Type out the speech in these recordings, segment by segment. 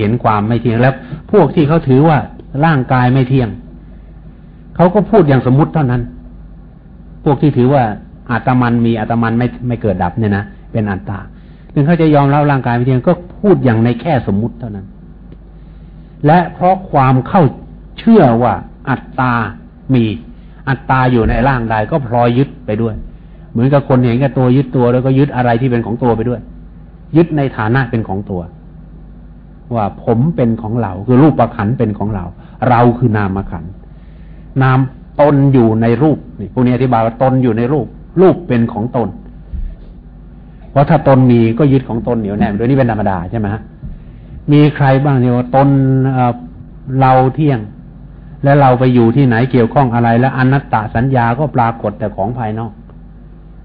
เห็นความไม่เที่ยงแล้ว พวกที่เขาถือว่าร่างกายไม่เที่ยง เขาก็พูดอย่างสมมุติเท่านั้น พวกที่ถือว่าอาตมันมีอาตมันไม่ไม่เกิดดับเนี่ยนะเป็นอัตตาถึงเขาจะยอมรับร่างกายไม่เที่ยงก็พูดอย่างในแค่สมมุติเท่านั้น และเพราะความเข้าเชื่อว่าอัตตามีอัตตาอยู่ในร่างกายก็พลอยยึดไปด้วย เหมือนกับคนเห็นกับตัวยึดตัวแล้วก็ยึดอะไรที่เป็นของตัวไปด้วย ยึดในฐานะเป็นของตัว ว่าผมเป็นของเรา คือรูปประขันเป็นของเรา เราคือนามขันนามตนอยู่ในรูปนี่พวกนี้อธิบายว่าตนอยู่ในรูป รูปเป็นของตน เพราะถ้าตนมีก็ยึดของตนเหนียวแน่นโดยนี้เป็นธรรมดาใช่ไหมฮะมีใครบ้างเนี่ยว่าตนเราเที่ยง แล้วเราไปอยู่ที่ไหนเกี่ยวข้องอะไร แล้วอนัตตาสัญญาก็ปรากฏแต่ของภายนอก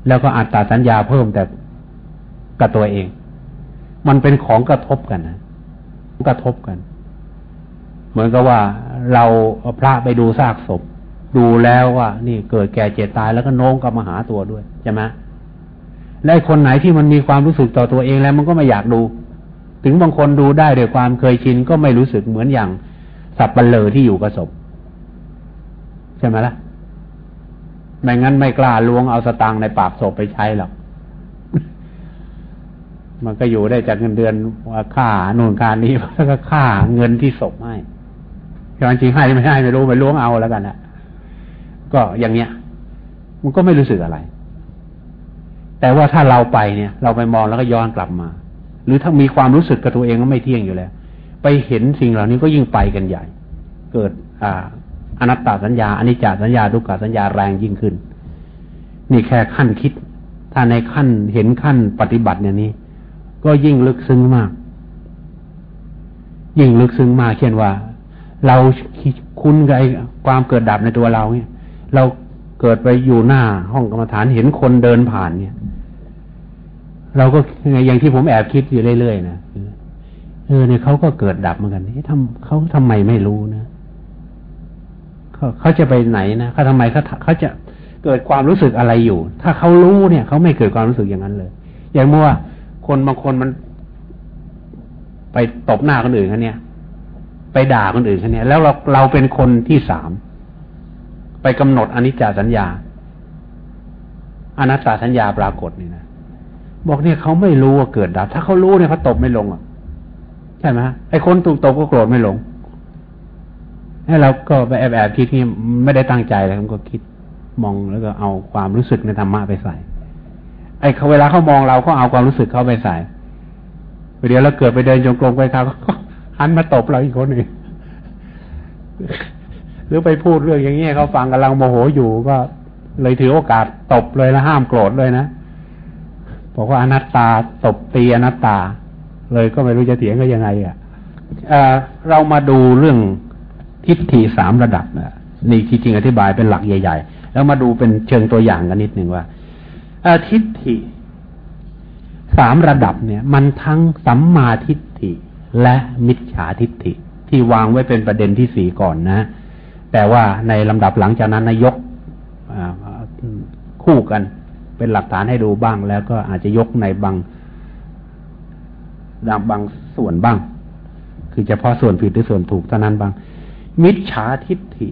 แล้วก็อัตตาสัญญาเพิ่มแต่กับตัวเอง มันเป็นของกระทบกันนะ กระทบกัน เหมือนกับว่าเราพระไปดูซากศพ ดูแล้วว่า นี่เกิดแก่เจ็บตายแล้วก็โน้มกับมาหาตัวด้วยใช่ไหมและคนไหนที่มันมีความรู้สึกต่อตัวเองแล้วมันก็ไม่อยากดู ถึงบางคนดูได้ด้วยความเคยชินก็ไม่รู้สึกเหมือนอย่างสับปะเลอที่อยู่กับศพใช่ไหมละ่ะไม่งั้นไม่กล้าล้วงเอาสตางค์ในปากศพไปใช้หรอก มันก็อยู่ได้จากเงินเดือนว่าค่าโน่นการนี้แล้วก็ค่าเงินที่ศพให้ความจริงให้ไม่ให้ไม่รู้ไปล้วงเอาแล้วกันนะก็อย่างเนี้ย มันก็ไม่รู้สึกอะไร แต่ว่าถ้าเราไปเนี่ย เราไปมองแล้วก็ย้อนกลับมา หรือถ้ามีความรู้สึกกับตัวเองก็ไม่เที่ยงอยู่แล้ว ไปเห็นสิ่งเหล่านี้ก็ยิ่งไปกันใหญ่ เกิด อ่าอนัตตาสัญญาอนิจจสัญญาทุกขสัญญาแรงยิ่งขึ้น นี่แค่ขั้นคิด ถ้าในขั้นเห็นขั้นปฏิบัติเนี่ยนี้ ก็ยิ่งลึกซึ้งมาก ยิ่งลึกซึ้งมากเช่นว่า เราคุ้นกับความเกิดดับในตัวเราเนี่ย เราเกิดไปอยู่หน้าห้องกรรมฐานเห็นคนเดินผ่านเนี่ย เราก็อย่างที่ผมแอบคิดอยู่เรื่อยๆนะเออเนี่ยเขาก็เกิดดับเหมือนกันที่ทำเขาทำไมไม่รู้นะเขาเขาจะไปไหนนะเขาทำไมเขาเขาจะเกิดความรู้สึกอะไรอยู่ ถ้าเขารู้เนี่ยเขาไม่เกิดความรู้สึกอย่างนั้นเลย อย่างเมื่อ คนบางคนมัน ไปตบหน้าคนอื่นเขาเนี่ย ไปด่าคนอื่นคนนี้แล้วเราเราเป็นคนที่สามไปกำหนดอนิจจสัญญาอนัตตาสัญญาปรากฏนี่นะบอกเนี่ยเขาไม่รู้ว่าเกิดดับ ถ้าเขารู้เนี่ยเขาตบไม่ลงอะ ใช่ไหมไอ้คนถูกตบก็โกรธไม่ลงให้เราก็ไปแอบแอบคิดนี่ไม่ได้ตั้งใจเลยผมก็คิดมองแล้วก็เอาความรู้สึกในธรรมะไปใส่ ไอ้เขาเวลาเขามองเราก็เอาความรู้สึกเขาไปใส่เดี๋ยวเราเกิดไปเดินจงกรมไปครับหันมาตบเราอีกคนหนึ่งหรือไปพูดเรื่องอย่างเงี้ยเขาฟังกำลังโมโหอยู่ก็เลยถือโอกาสตบเลยแล้วห้ามโกรธเลยนะบอกว่าอนัตตาตบตีอนัตตา เลยก็ไม่รู้จะเถียงก็ยังไงอะเรามาดูเรื่องทิฏฐิสามระดับนะนี่ที่จริงอธิบายเป็นหลักใหญ่ ๆ แล้วมาดูเป็นเชิงตัวอย่างกันนิดหนึ่งว่า ทิฏฐิสามระดับเนี่ย มันทั้งสัมมาทิฏฐิและมิจฉาทิฏฐิ ที่วางไว้เป็นประเด็นที่สี่ก่อนนะ แต่ว่าในลำดับหลังจากนั้นนายกคู่กันเป็นหลักฐานให้ดูบ้าง แล้วก็อาจจะยกในบางดังบางส่วนบ้าง คือเฉพาะส่วนผิดหรือส่วนถูกเท่านั้นบ้าง มิจฉาทิฏฐิ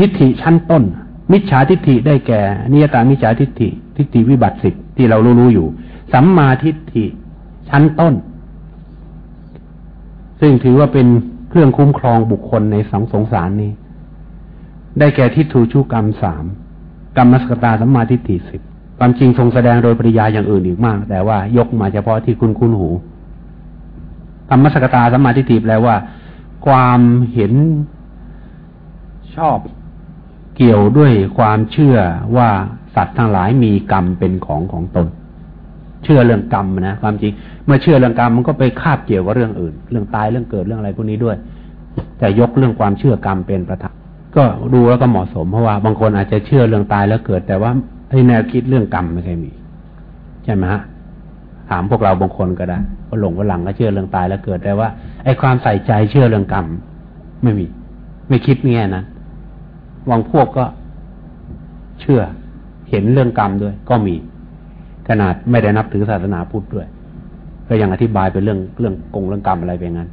ทิฏฐิชั้นต้น มิจฉาทิฏฐิได้แก่นิยตามิจฉาทิฏฐิ ทิฏฐิวิบัติสิทธิที่เรารู้ๆอยู่ สัมมาทิฏฐิชั้นต้น ซึ่งถือว่าเป็นเครื่องคุ้มครองบุคคลในสังสงสารนี้ ได้แก่ทิฏฐุชุกรรมสามกรรมสกตาสัมมาทิฏฐิสิบความจริงทรงแสดงโดยปริยายอย่างอื่นอีกมาก แต่ว่ายกมาเฉพาะที่คุณคุ้นหูกรรมสกตาสัมมาทิฏฐิแปลว่า ความเห็นชอบ เกี่ยวด้วยความเชื่อว่าสัตว์ทั้งหลายมีกรรมเป็นของของตน เชื่อเรื่องกรรมนะความจริง เมื่อเชื่อเรื่องกรรมมันก็ไปคาบเกี่ยวกับเรื่องอื่น เรื่องตายเรื่องเกิดเรื่องอะไรพวกนี้ด้วย แต่ยกเรื่องความเชื่อกรรมเป็นประธานก็ดูแล้วก็เหมาะสมเพราะว่าบางคนอาจจะเชื่อเรื่องตายแล้วเกิด แต่ว่าไอแนวคิดเรื่องกรรมไม่เคยมีใช่ไหมฮะถามพวกเราบางคนก็ได้ก็หลงว่าหลังก็เชื่อเรื่องตายแล้วเกิดแต่ว่าไอ้ความใส่ใจเชื่อเรื่องกรรมไม่มี ไม่คิดแง่นั้น บางพวกก็เชื่อเห็นเรื่องกรรมด้วย ก็มี ขนาดไม่ได้นับถือศาสนาพุทธด้วย ก็ยังอธิบายเป็นเรื่องเรื่องกงเรื่องกรรมอะไรไปงั้น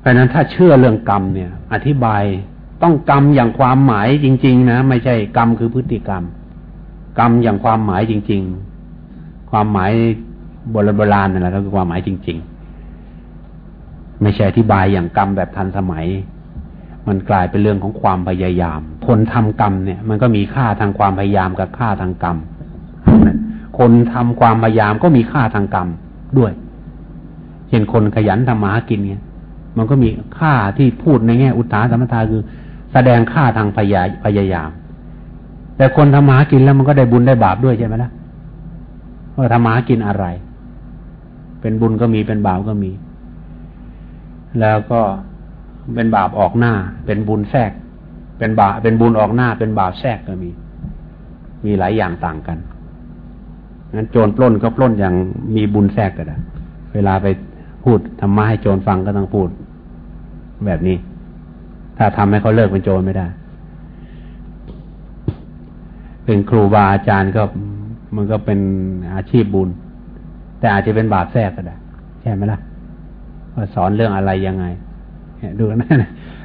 เพราะนั้นถ้าเชื่อเรื่องกรรมเนี่ย อธิบายต้องกรรมอย่างความหมายจริง ๆ นะไม่ใช่กรรมคือพฤติกรรม กรรมอย่างความหมายจริง ๆ ความหมายโบราณโบราณนั่นแหละก็คือความหมายจริง ๆ ไม่ใช่อธิบายอย่างกรรมแบบทันสมัย มันกลายเป็นเรื่องของความพยายาม คนทำกรรมเนี่ย มันก็มีค่าทางความพยายามกับค่าทางกรรม คนทำความพยายามก็มีค่าทางกรรมด้วย เช่นคนขยันทำมาหากินเนี่ย มันก็มีค่าที่พูดในแง่อุตสาหสมถาคือ แสดงค่าทางพยาพยายาม แต่คนทำมาหากินแล้วมันก็ได้บุญได้บาปด้วยใช่ไหมล่ะว่าทำมาหากินอะไร เป็นบุญก็มีเป็นบาปก็มี แล้วก็ เป็นบาปออกหน้า เป็นบุญแทรก เป็นบาปเป็นบุญออกหน้า เป็นบาปแทรกก็มี มีหลายอย่างต่างกันงั้นโจรปล้นก็ปล้นอย่างมีบุญแทรกก็ได้เวลาไปพูดทำมาให้โจรฟังก็ต้องพูด แบบนี้ ถ้าทำให้เขาเลิกเป็นโจรไม่ได้ เป็นครูบาอาจารย์ก็มันก็เป็นอาชีพบุญ แต่อาจจะเป็นบาปแทรกก็ได้ ใช่ไหมล่ะว่าสอนเรื่องอะไรยังไง ดูนะ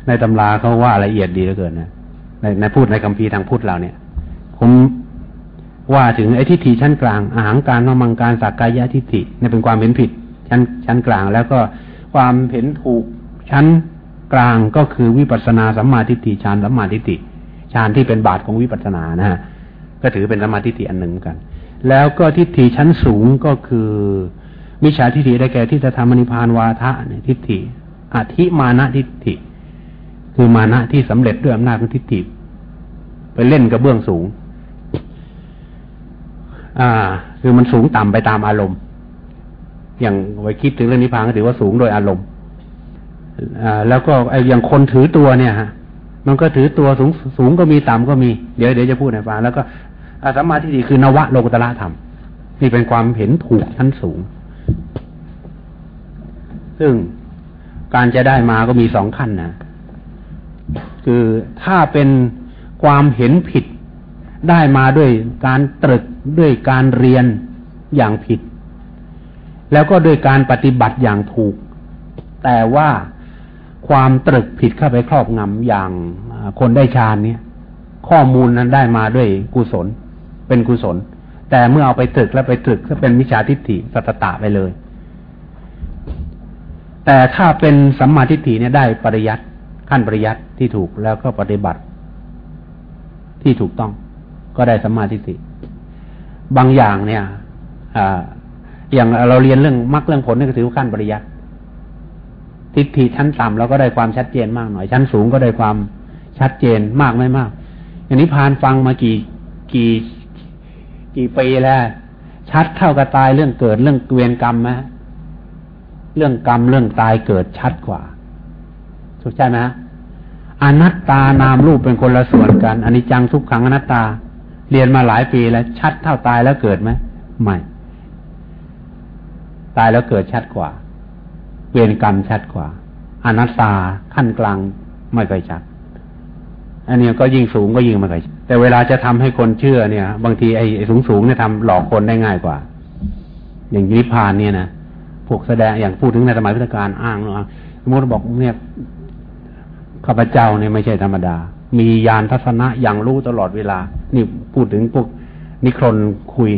ในตำราเขาว่าละเอียดดีเหลือเกินนะในในพูดในคัมภีทางพุทธเราเนี่ย ผมว่าถึงไอ้ทิฏฐิชั้นกลาง อาหารการนมังการสักกายะทิฏฐิเนี่ยเป็นความเห็นผิด ชั้นชั้นกลาง แล้วก็ความเห็นถูกชั้นกลางก็คือวิปัสนาสัมมาทิฏฐิฌานสัมมาทิฏฐิฌานที่เป็นบาทของวิปัสนานะฮะก็ถือเป็นสัมมาทิฏฐิอันหนึ่งกัน แล้วก็ทิฏฐิชั้นสูงก็คือมิจฉาทิฏฐิได้แก่ที่จะทำมนิพานวาทะเนี่ยทิฏฐิ อธิมานะทิฏฐิ คือมานะที่สำเร็จด้วยอำนาจของทิฏฐิไปเล่นกับเบื้องสูง อ่า คือมันสูงต่ำไปตามอารมณ์ อย่างไว้คิดถึงเรื่องนิพพานก็ถือว่าสูงโดยอารมณ์อ่าแล้วก็ไอ้อย่างคนถือตัวเนี่ยฮะมันก็ถือตัวสูงสูงก็มีต่ำก็มีเดี๋ยวเดี๋ยวจะพูดให้ฟังแล้วก็อาสมาที่ดีคือนวะโลกุตละธรรมนี่เป็นความเห็นถูกชั้นสูง ซึ่ง การจะได้มาก็มีสองขั้นนะคือถ้าเป็นความเห็นผิดได้มาด้วยการตรึกด้วยการเรียนอย่างผิด แล้วก็ด้วยการปฏิบัติอย่างถูก แต่ว่าความตรึกผิดเข้าไปครอบงำอย่างคนได้ฌานเนี่ย ข้อมูลนั้นได้มาด้วยกุศล เป็นกุศล แต่เมื่อเอาไปตรึกแล้วไปตรึกก็เป็นมิจฉาทิฏฐิสัตตะไปเลย แต่ถ้าเป็นสัมมาทิฏฐิเนี่ยได้ปริยัติขั้นปริยัติที่ถูกแล้วก็ปฏิบัติ ที่ถูกต้อง ก็ได้สัมมาทิฏฐิบางอย่างเนี่ยอ่าอย่างเราเรียนเรื่องมรรคเรื่องผลนี่ก็ถือขั้นปริยัติทิฏฐิชั้นต่ำเราก็ได้ความชัดเจนมากหน่อย ชั้นสูงก็ได้ความชัดเจนมากไม่มาก อย่างนี้พานฟังมากี่กี่กี่ปีแล้ว ชัดเท่ากับตายเรื่องเกิดเรื่องเวียนกรรมไหม เรื่องกรรมเรื่องตายเกิดชัดกว่า ถูกใช่ไหมอนัตตานามรูปเป็นคนละส่วนกันอันิจจังทุกขังอนัตตา เรียนมาหลายปีแล้ว ชัดเท่าตายแล้วเกิดไหมไม่ตายแล้วเกิดชัดกว่า เวรกรรมชัดกว่า อนัตตาขั้นกลางไม่ค่อยชัด อันนี้ก็ยิ่งสูงก็ยิ่งไม่ค่อยแต่เวลาจะทำให้คนเชื่อเนี่ย บางทีไอ้สูงสูงเนี่ยทำหลอกคนได้ง่ายกว่า อย่างนิพพานเนี่ยนะ วกแสดงอย่างพูดถึงในสมัยพุทธกาลอ้างเนาะสมมติบอกเนี่ยข้าพเจ้าเนี่ยไม่ใช่ธรรมดา มียานทัศนะอย่างรู้ตลอดเวลา นี่พูดถึงพวกนิครนคุย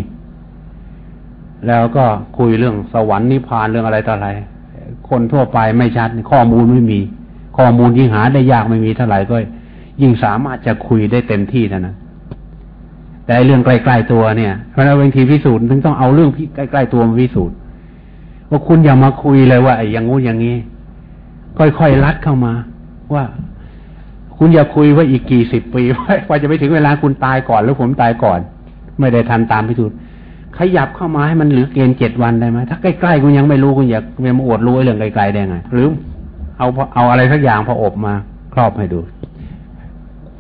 แล้วก็คุยเรื่องสวรรค์นิพพานเรื่องอะไรต่ออะไร คนทั่วไปไม่ชัดข้อมูลไม่มี ข้อมูลยิ่งหาได้ยากไม่มีเท่าไหร่ก็ยิ่งสามารถจะคุยได้เต็มที่นะนะแต่เรื่องใกล้ๆตัวเนี่ยเพราะเราบางทีพิสูจน์ถึงต้องเอาเรื่องใกล้ๆตัวมาพิสูจน์ ว่าคุณอย่ามาคุยเลยว่าไอ้อย่างงู้นอย่างนี้ ค่อยๆลัดเข้ามา ว่า คุณอย่าคุยว่าอีกกี่สิบปีว่าจะไปถึงเวลาคุณตายก่อนหรือผมตายก่อน ไม่ได้ทันตามพิสูจน์ขยับเข้ามาให้มันเหลือเกณฑ์เจ็ดวันได้ไหมถ้าใกล้ๆคุณยังไม่รู้คุณอยากมาอวดรู้เรื่องไกลๆได้ไงหรือเอาเอาอะไรสักอย่างพออบมาครอบให้ดู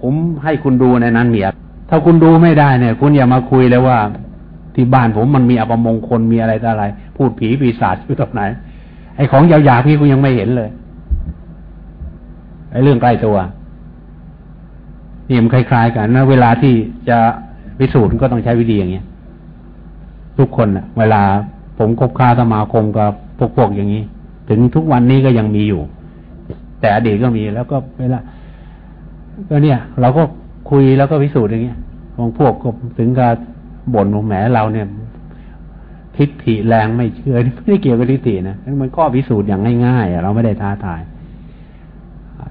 ผมให้คุณดูในนั้นเมียถ้าคุณดูไม่ได้เนี่ย คุณอย่ามาคุยเลยว่า ที่บ้านผมมันมีอัปมงคลมีอะไรต่ออะไร พูดผีปีศาจอยู่ตรงไหน ไอ้ของยาวๆพี่คุณยังไม่เห็นเลย ไอ้เรื่องใกล้ตัวนี่มันคล้ายๆกันนะเวลาที่จะพิสูจน์ก็ต้องใช้วิธีอย่างเงี้ย ทุกคนนะเวลาผมคบค้าสมาคมกับพวกพวกอย่างนี้ ถึงทุกวันนี้ก็ยังมีอยู่ แต่อดีตก็มีแล้วก็เวลาก็เนี่ย เราก็คุยแล้วก็พิสูจน์อย่างเงี้ยบางพวกก็ถึงกับบ่นว่าแหมเราเนี่ย ทิฏฐิแรงไม่เชื่อไม่ได้เกี่ยวกับทิฏฐินะมันก็พิสูจน์อย่างง่ายๆเราไม่ได้ท้าทาย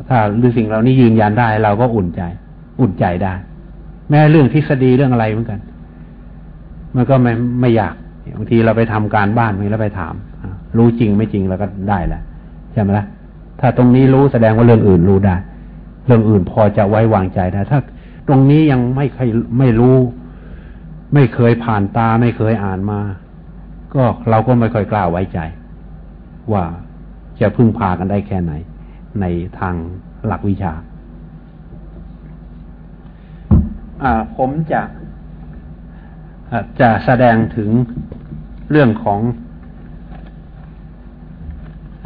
ถ้าหรือสิ่งเรานี้ยืนยันได้ เราก็อุ่นใจ อุ่นใจได้ แม้เรื่องทฤษฎีเรื่องอะไรเหมือนกัน มันก็ไม่ไม่อยากบางทีเราไปทำการบ้านมีแล้วไปถามรู้จริงไม่จริงเราก็ได้แหละใช่ไหมละ่ะถ้าตรงนี้รู้แสดงว่าเรื่องอื่นรู้ได้ เรื่องอื่นพอจะไว้วางใจได้ถ้าตรงนี้ยังไม่เคยไม่รู้ ไม่เคยผ่านตาไม่เคยอ่านมา ก็เราก็ไม่ค่อยกล้าไว้ใจ ว่าจะพึ่งพากันได้แค่ไหน ในทางหลักวิชาอ่าผมจะจะแสดงถึงเรื่องของ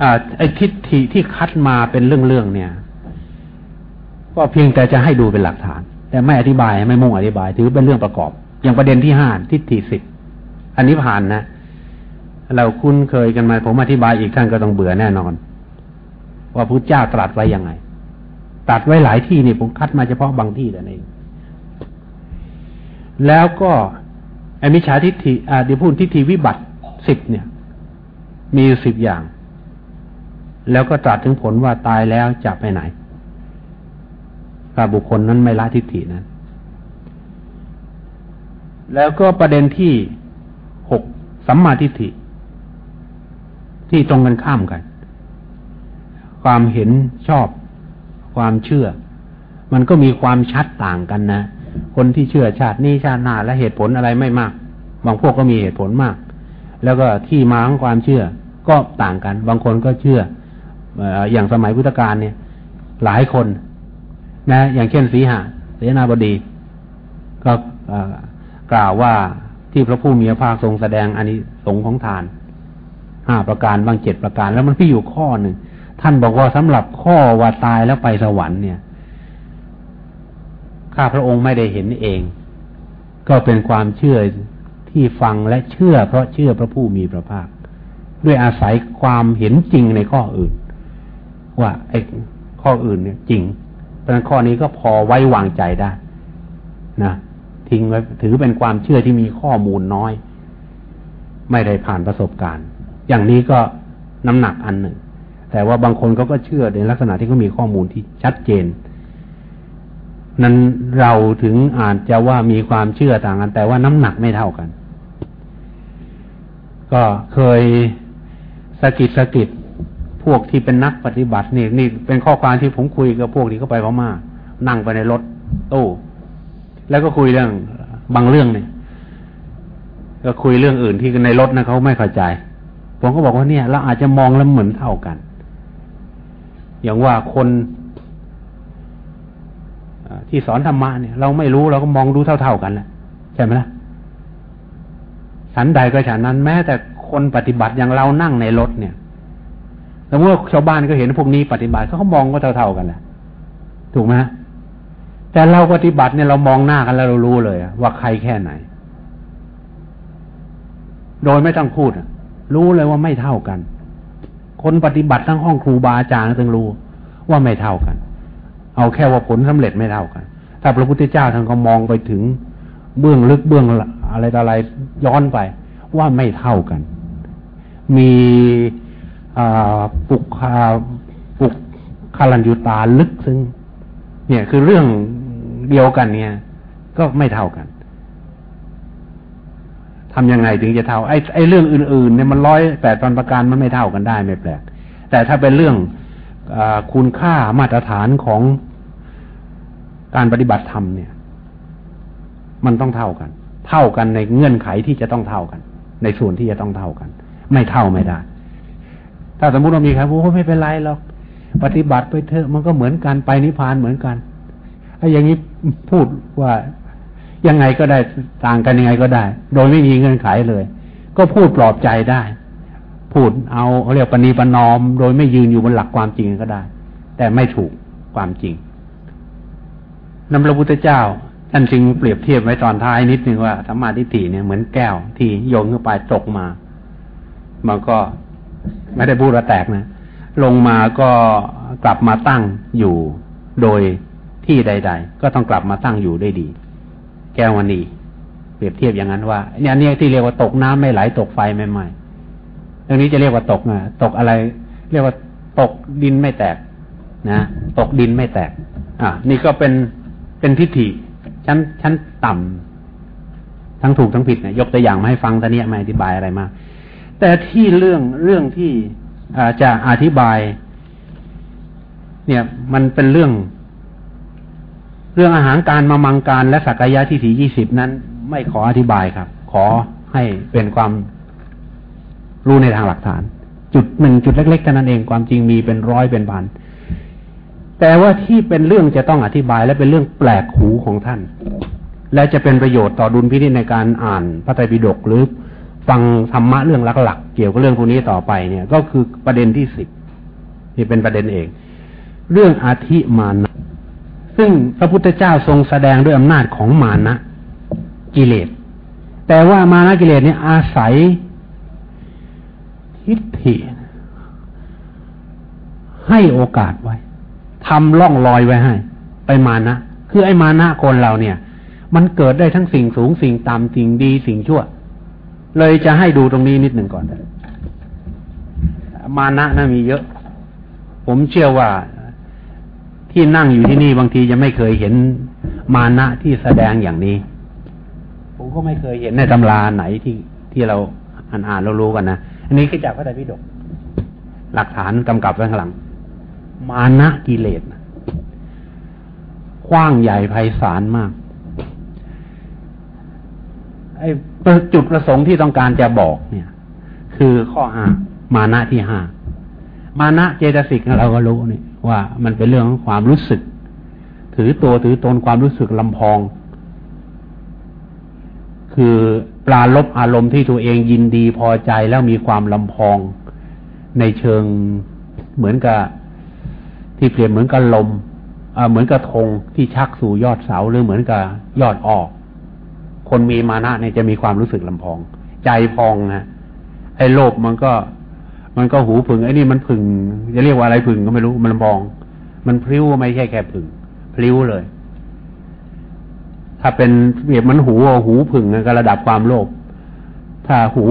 อ่าไอ้ทิฏฐิที่คัดมาเป็นเรื่องๆเนี่ย ก็เพียงแต่จะให้ดูเป็นหลักฐาน แต่ไม่อธิบายไม่มุ่งอธิบาย ถือเป็นเรื่องประกอบ อย่างประเด็นที่ห้าทิฏฐิสิบอันนี้ผ่านนะ เราคุ้นเคยกันมาผมอธิบายอีกท่านก็ต้องเบื่อแน่นอน ว่าพุทธเจ้าตรัสไว้ยังไงตรัสไว้หลายที่นี่ผมคัดมาเฉพาะบางที่แต่เองแล้วก็อมิจฉาทิฏฐิอ่าเดี๋ยวพูดทิฏฐิวิบัติสิบเนี่ย มีสิบอย่าง แล้วก็ตรัสถึงผลว่าตายแล้วจะไปไหนถ้าบุคคลนั้นไม่ละทิฏฐินั้น แล้วก็ประเด็นที่หกสัมมาทิฏฐิ ที่ตรงกันข้ามกัน ความเห็นชอบ ความเชื่อ มันก็มีความชัดต่างกันนะ คนที่เชื่อชาตินี้ชาติหน้าและเหตุผลอะไรไม่มาก บางพวกก็มีเหตุผลมาก แล้วก็ที่มาของความเชื่อก็ต่างกัน บางคนก็เชื่ออย่างสมัยพุทธกาลเนี่ย หลายคน นะ อย่างเช่นสีหาเสนาบดี ก็กล่าวว่าที่พระผู้มีพระภาคทรงแสดงอันนี้สงของทาน ห้าประการบางเจ็ดประการ แล้วมันพี่อยู่ข้อหนึ่งท่านบอกว่าสำหรับข้อว่าตายแล้วไปสวรรค์เนี่ยข้าพระองค์ไม่ได้เห็นเอง ก็เป็นความเชื่อที่ฟังและเชื่อ เพราะเชื่อพระผู้มีพระภาค ด้วยอาศัยความเห็นจริงในข้ออื่น ว่าไอ้ข้ออื่นเนี่ยจริงเพราะนั้นข้อนี้ก็พอไว้วางใจได้นะทิ้งไว้ถือเป็นความเชื่อที่มีข้อมูลน้อย ไม่ได้ผ่านประสบการณ์ อย่างนี้ก็น้ำหนักอันหนึ่ง แต่ว่าบางคนเขาก็เชื่อในลักษณะที่เขามีข้อมูลที่ชัดเจน นั้นเราถึงอาจจะว่ามีความเชื่อต่างกัน แต่ว่าน้ำหนักไม่เท่ากัน ก็เคยสกิดสกิดพวกที่เป็นนักปฏิบัตินี่นี่เป็นข้อความที่ผมคุยกับพวกที่เขาไปพม่านั่งไปในรถตู้แล้วก็คุยเรื่องบางเรื่องเนี่ย ก็คุยเรื่องอื่นที่ในรถนะเขาไม่เข้าใจ ผมก็บอกว่าเนี่ย เราอาจจะมองแล้วเหมือนเท่ากัน อย่างว่าคนที่สอนธรรมะเนี่ย เราไม่รู้เราก็มองดูเท่าๆกันแหละใช่ไหมล่ะสันใดก็ฉันนั้นแม้แต่คนปฏิบัติอย่างเรานั่งในรถเนี่ยสมมติว่าชาวบ้านก็เห็นพวกนี้ปฏิบัติเขาเขามองก็เท่าๆกันแหละถูกไหมแต่เราปฏิบัติเนี่ยเรามองหน้ากันแล้วเรารู้เลยว่าใครแค่ไหน โดยไม่ต้องพูด รู้เลยว่าไม่เท่ากัน คนปฏิบัติทั้งห้องครูบาอาจารย์ต้องรู้ว่าไม่เท่ากัน เอาแค่ว่าผลสำเร็จไม่เท่ากัน ถ้าพระพุทธเจ้าท่านก็มองไปถึงเบื้องลึกเบื้องอะไรต่ออะไรย้อนไป ว่าไม่เท่ากัน มีปุกคาปุกคารันยูตาลึกซึ่งเนี่ยคือเรื่องเดียวกันเนี่ย ก็ไม่เท่ากัน ทำยังไงถึงจะเท่าไอ้ไอ้เรื่องอื่นๆเนี่ยมันร้อยแปดตอนประการมันไม่เท่ากันได้ไม่แปลก แต่ถ้าเป็นเรื่องอคุณค่ามาตรฐานของการปฏิบัติธรรมเนี่ย มันต้องเท่ากัน เท่ากันในเงื่อนไขที่จะต้องเท่ากัน ในส่วนที่จะต้องเท่ากัน ไม่เท่าไม่ได้ ถ้าสมมุติเรามีใครโอ้ไม่เป็นไรหรอกปฏิบัติไปเถอะมันก็เหมือนกันไปนิพพานเหมือนกันไอ้อย่างนี้พูดว่า ยังไงก็ได้ต่างกันยังไงก็ได้ โดยไม่มีเงื่อนไขเลย ก็พูดปลอบใจได้ พูดเอาเขาเรียกปณีปนอม โดยไม่ยืนอยู่บนหลักความจริงก็ได้ แต่ไม่ถูกความจริงน้ำพระพุทธเจ้าท่านจึงเปรียบเทียบไว้ตอนท้ายนิดนึงว่าธรรมาทิฏฐิเนี่ยเหมือนแก้วที่โยนเข้าไปตกมา มันก็ไม่ได้พูดว่าแตกนะลงมาก็กลับมาตั้งอยู่โดยที่ใด ๆ ก็ต้องกลับมาตั้งอยู่ได้ดี แก้ววันนีเปรียบเทียบอย่างนั้นว่าเนี่ยเนี่ยที่เรียกว่าตกน้ำไม่ไหลตกไฟไม่ไหม้เรื่องนี้จะเรียกว่าตกนะตกอะไร เรียกว่าตกดินไม่แตก นะตกดินไม่แตก อ่านี่ก็เป็นเป็นทิฏฐิชั้นชั้นต่ำทั้งถูกทั้งผิดเนะยยกตัวอย่างมาให้ฟังตอนนี้ไม่อธิบายอะไรมาก แต่ที่เรื่องเรื่องที่อจะอธิบาย เนี่ย มันเป็นเรื่อง เรื่องอาหารการมามังการและสักยะที่ถียี่สิบนั้น ไม่ขออธิบายครับ ขอให้เป็นความรู้ในทางหลักฐาน จุดหนึ่งจุดเล็กๆเท่านั้นเองความจริงมีเป็นร้อยเป็นพันแต่ว่าที่เป็นเรื่องจะต้องอธิบายและเป็นเรื่องแปลกหูของท่าน และจะเป็นประโยชน์ต่อดุลพินิจในการอ่านพระไตรปิฎกหรือฟังธรรมะเรื่องหลักๆเกี่ยวกับเรื่องพวกนี้ต่อไปเนี่ย ก็คือประเด็นที่สิบที่เป็นประเด็นเอง เรื่องอาธิมานะ ซึ่งพระพุทธเจ้าทรงแสดงด้วยอำนาจของมานะกิเลส แต่ว่ามานะกิเลสเนี่ยอาศัยทิฏฐิให้โอกาสไว้ทำล่องลอยไว้ให้ ไปมานะ คือไอ้มานะคนเราเนี่ย มันเกิดได้ทั้งสิ่งสูงสิ่งต่ำสิ่งดีสิ่งชั่ว เลยจะให้ดูตรงนี้นิดหนึ่งก่อน มานะนะมีเยอะ ผมเชื่อว่า ที่นั่งอยู่ที่นี่บางทีจะไม่เคยเห็นมานะที่แสดงอย่างนี้ ผมก็ไม่เคยเห็นในตำราไหนที่ที่เราอ่านอ่านเรารู้กันนะอันนี้คือจากพระไตรปิฎกหลักฐานกำกับไว้ข้างหลัง มานะกิเลสกว้างใหญ่ไพศาลมากไอ้จุดประสงค์ที่ต้องการจะบอกเนี่ย คือข้อห้ามานะที่ห้ามานะเจตสิกเราก็รู้นี่ ว่ามันเป็นเรื่องของความรู้สึก ถือตัวถือตนความรู้สึกลำพอง คือปลาลบอารมณ์ที่ตัวเองยินดีพอใจแล้วมีความลำพอง ในเชิงเหมือนกับที่เปรียบเหมือนกับลมเหมือนกับธงที่ชักสู่ยอดเสาหรือเหมือนกับยอดออก คนมีมานะเนี่ยจะมีความรู้สึกลำพอง ใจพองนะไอ้โลภมันก็ มันก็หูผึ่งไอ้นี่มันผึ่งจะเรียกว่าอะไรผึ่งก็ไม่รู้มันลำพอง มันพลิ้วไม่ใช่แค่ผึ่งพลิ้วเลย ถ้าเป็นเปรียบมันหูหูผึ่งก็ระดับความโลภถ้าหู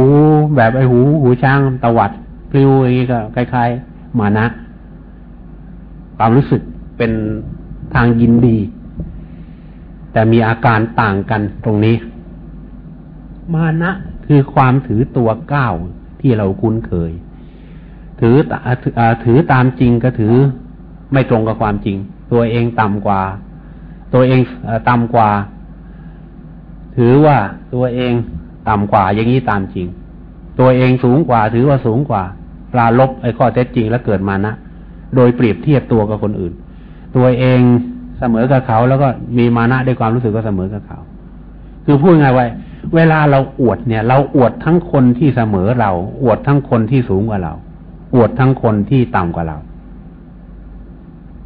แบบไอ้หู หูช้างตวัดพลิ้วอย่างนี้ก็คล้ายๆมานะความรู้สึกเป็นทางยินดี แต่มีอาการต่างกันตรงนี้ มานะคือความถือตัวก้าวที่เราคุ้นเคย ถือถือตามจริงก็ถือไม่ตรงกับความจริง ตัวเองต่ำกว่า ตัวเองต่ำกว่า ถือว่าตัวเองต่ำกว่าอย่างนี้ตามจริง ตัวเองสูงกว่า ถือว่าสูงกว่าปลาลบไอ้ข้อเท็จจริงแล้วเกิดมานะโดยเปรียบเทียบตัวกับคนอื่น ตัวเองเสมอกับเขาแล้วก็มีมานะด้วยความรู้สึกก็เสมอกับเขา คือพูดง่ายไว้เวลาเราอวดเนี่ย เราอวดทั้งคนที่เสมอเรา อวดทั้งคนที่สูงกว่าเรา อวดทั้งคนที่ต่ำกว่าเรา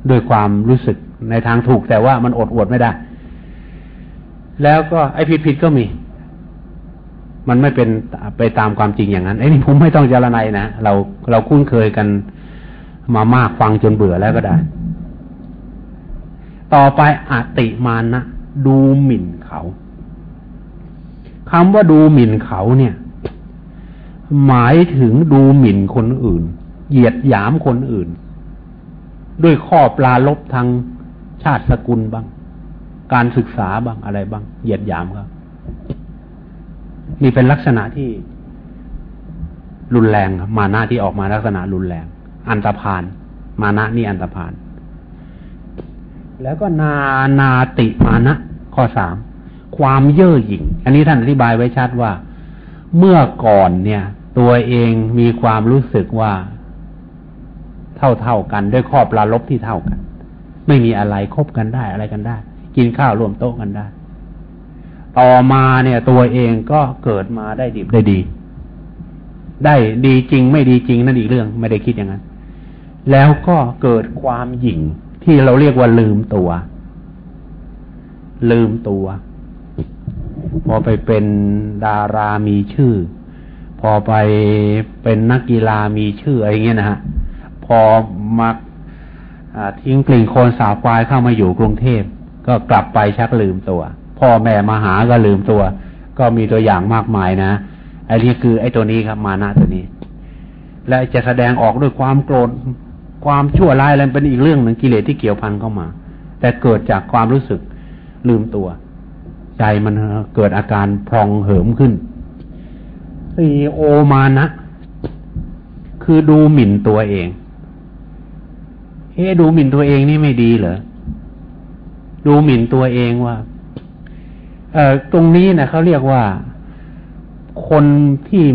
ด้วยความรู้สึกในทางถูกแต่ว่ามันอดอวดไม่ได้ แล้วก็ไอ้ผิดผิดก็มี มันไม่เป็นไปตามความจริงอย่างนั้นไอ้นี่ผมไม่ต้องจรณัยนะเราเราคุ้นเคยกันมามากฟังจนเบื่อแล้วก็ได้ ต่อไปอติมานะดูหมิ่นเขาคำว่าดูหมิ่นเขาเนี่ย หมายถึงดูหมิ่นคนอื่น เหยียดหยามคนอื่น ด้วยข้อปลาลบทางชาติสกุลบ้าง การศึกษาบ้างอะไรบ้าง เหยียดหยามครับนี่เป็นลักษณะที่รุนแรงครับมาหน้าที่ออกมาลักษณะรุนแรง อันตรพาน มานะนี่อันตรพาน แล้วก็นานาติมานะ ข้อสามความเย่อหยิ่ง อันนี้ท่านอธิบายไว้ชัดว่า เมื่อก่อนเนี่ย ตัวเองมีความรู้สึกว่า เท่าเท่ากัน ด้วยข้อปลาลบที่เท่ากัน ไม่มีอะไรคบกันได้อะไรกันได้ กินข้าวร่วมโต๊ะกันได้ ต่อมาเนี่ย ตัวเองก็เกิดมาได้ดีได้ดี ได้ดีจริง ไม่ดีจริงนั่นอีกเรื่อง ไม่ได้คิดอย่างนั้น แล้วก็เกิดความหยิ่งที่เราเรียกว่าลืมตัว ลืมตัว พอไปเป็นดารามีชื่อ พอไปเป็นนักกีฬามีชื่ออะไรเงี้ยนะฮะ พอมาทิ้งกลิ่งโคลนสาวควายเข้ามาอยู่กรุงเทพ ก็กลับไปชักลืมตัว พ่อแม่มาหาก็ลืมตัว ก็มีตัวอย่างมากมายนะไอ้นี่คือไอ้ตัวนี้ครับมานะตัวนี้ และจะแสดงออกด้วยความโกรธความชั่วร้ายอะไรเป็นอีกเรื่องหนึ่งกิเลสที่เกี่ยวพันเข้ามา แต่เกิดจากความรู้สึกลืมตัว ใจมันเกิดอาการพองเหิมขึ้นสี่โอมานะ คือดูหมิ่นตัวเอง เฮ้ดูหมิ่นตัวเองนี่ไม่ดีเหรอ ดูหมิ่นตัวเองว่า เอ่อ ตรงนี้นะเขาเรียกว่าคนที่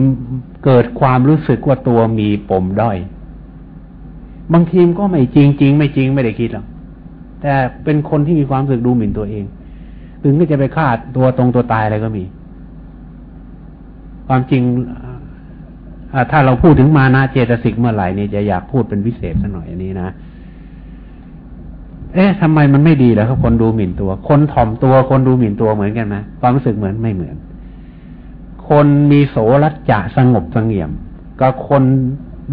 เกิดความรู้สึกว่าตัวมีปมด้อย บางทีมก็ไม่จริงจริงไม่จริงไม่ได้คิดหรอก แต่เป็นคนที่มีความรู้สึกดูหมิ่นตัวเอง ถึงก็จะไปฆ่าตัวตรงตัวตายอะไรก็มี ความจริงถ้าเราพูดถึงมานาเจตสิกเมื่อไหร่นี่จะอยากพูดเป็นพิเศษสักหน่อยอันนี้นะ เอ๊ะทำไมมันไม่ดีแล้วครับคนดูหมิ่นตัว คนถ่อมตัว คนดูหมิ่นตัวเหมือนกันไหมความรู้สึกเหมือนไม่เหมือน คนมีโสรัจจะสงบสงเงียมกับคน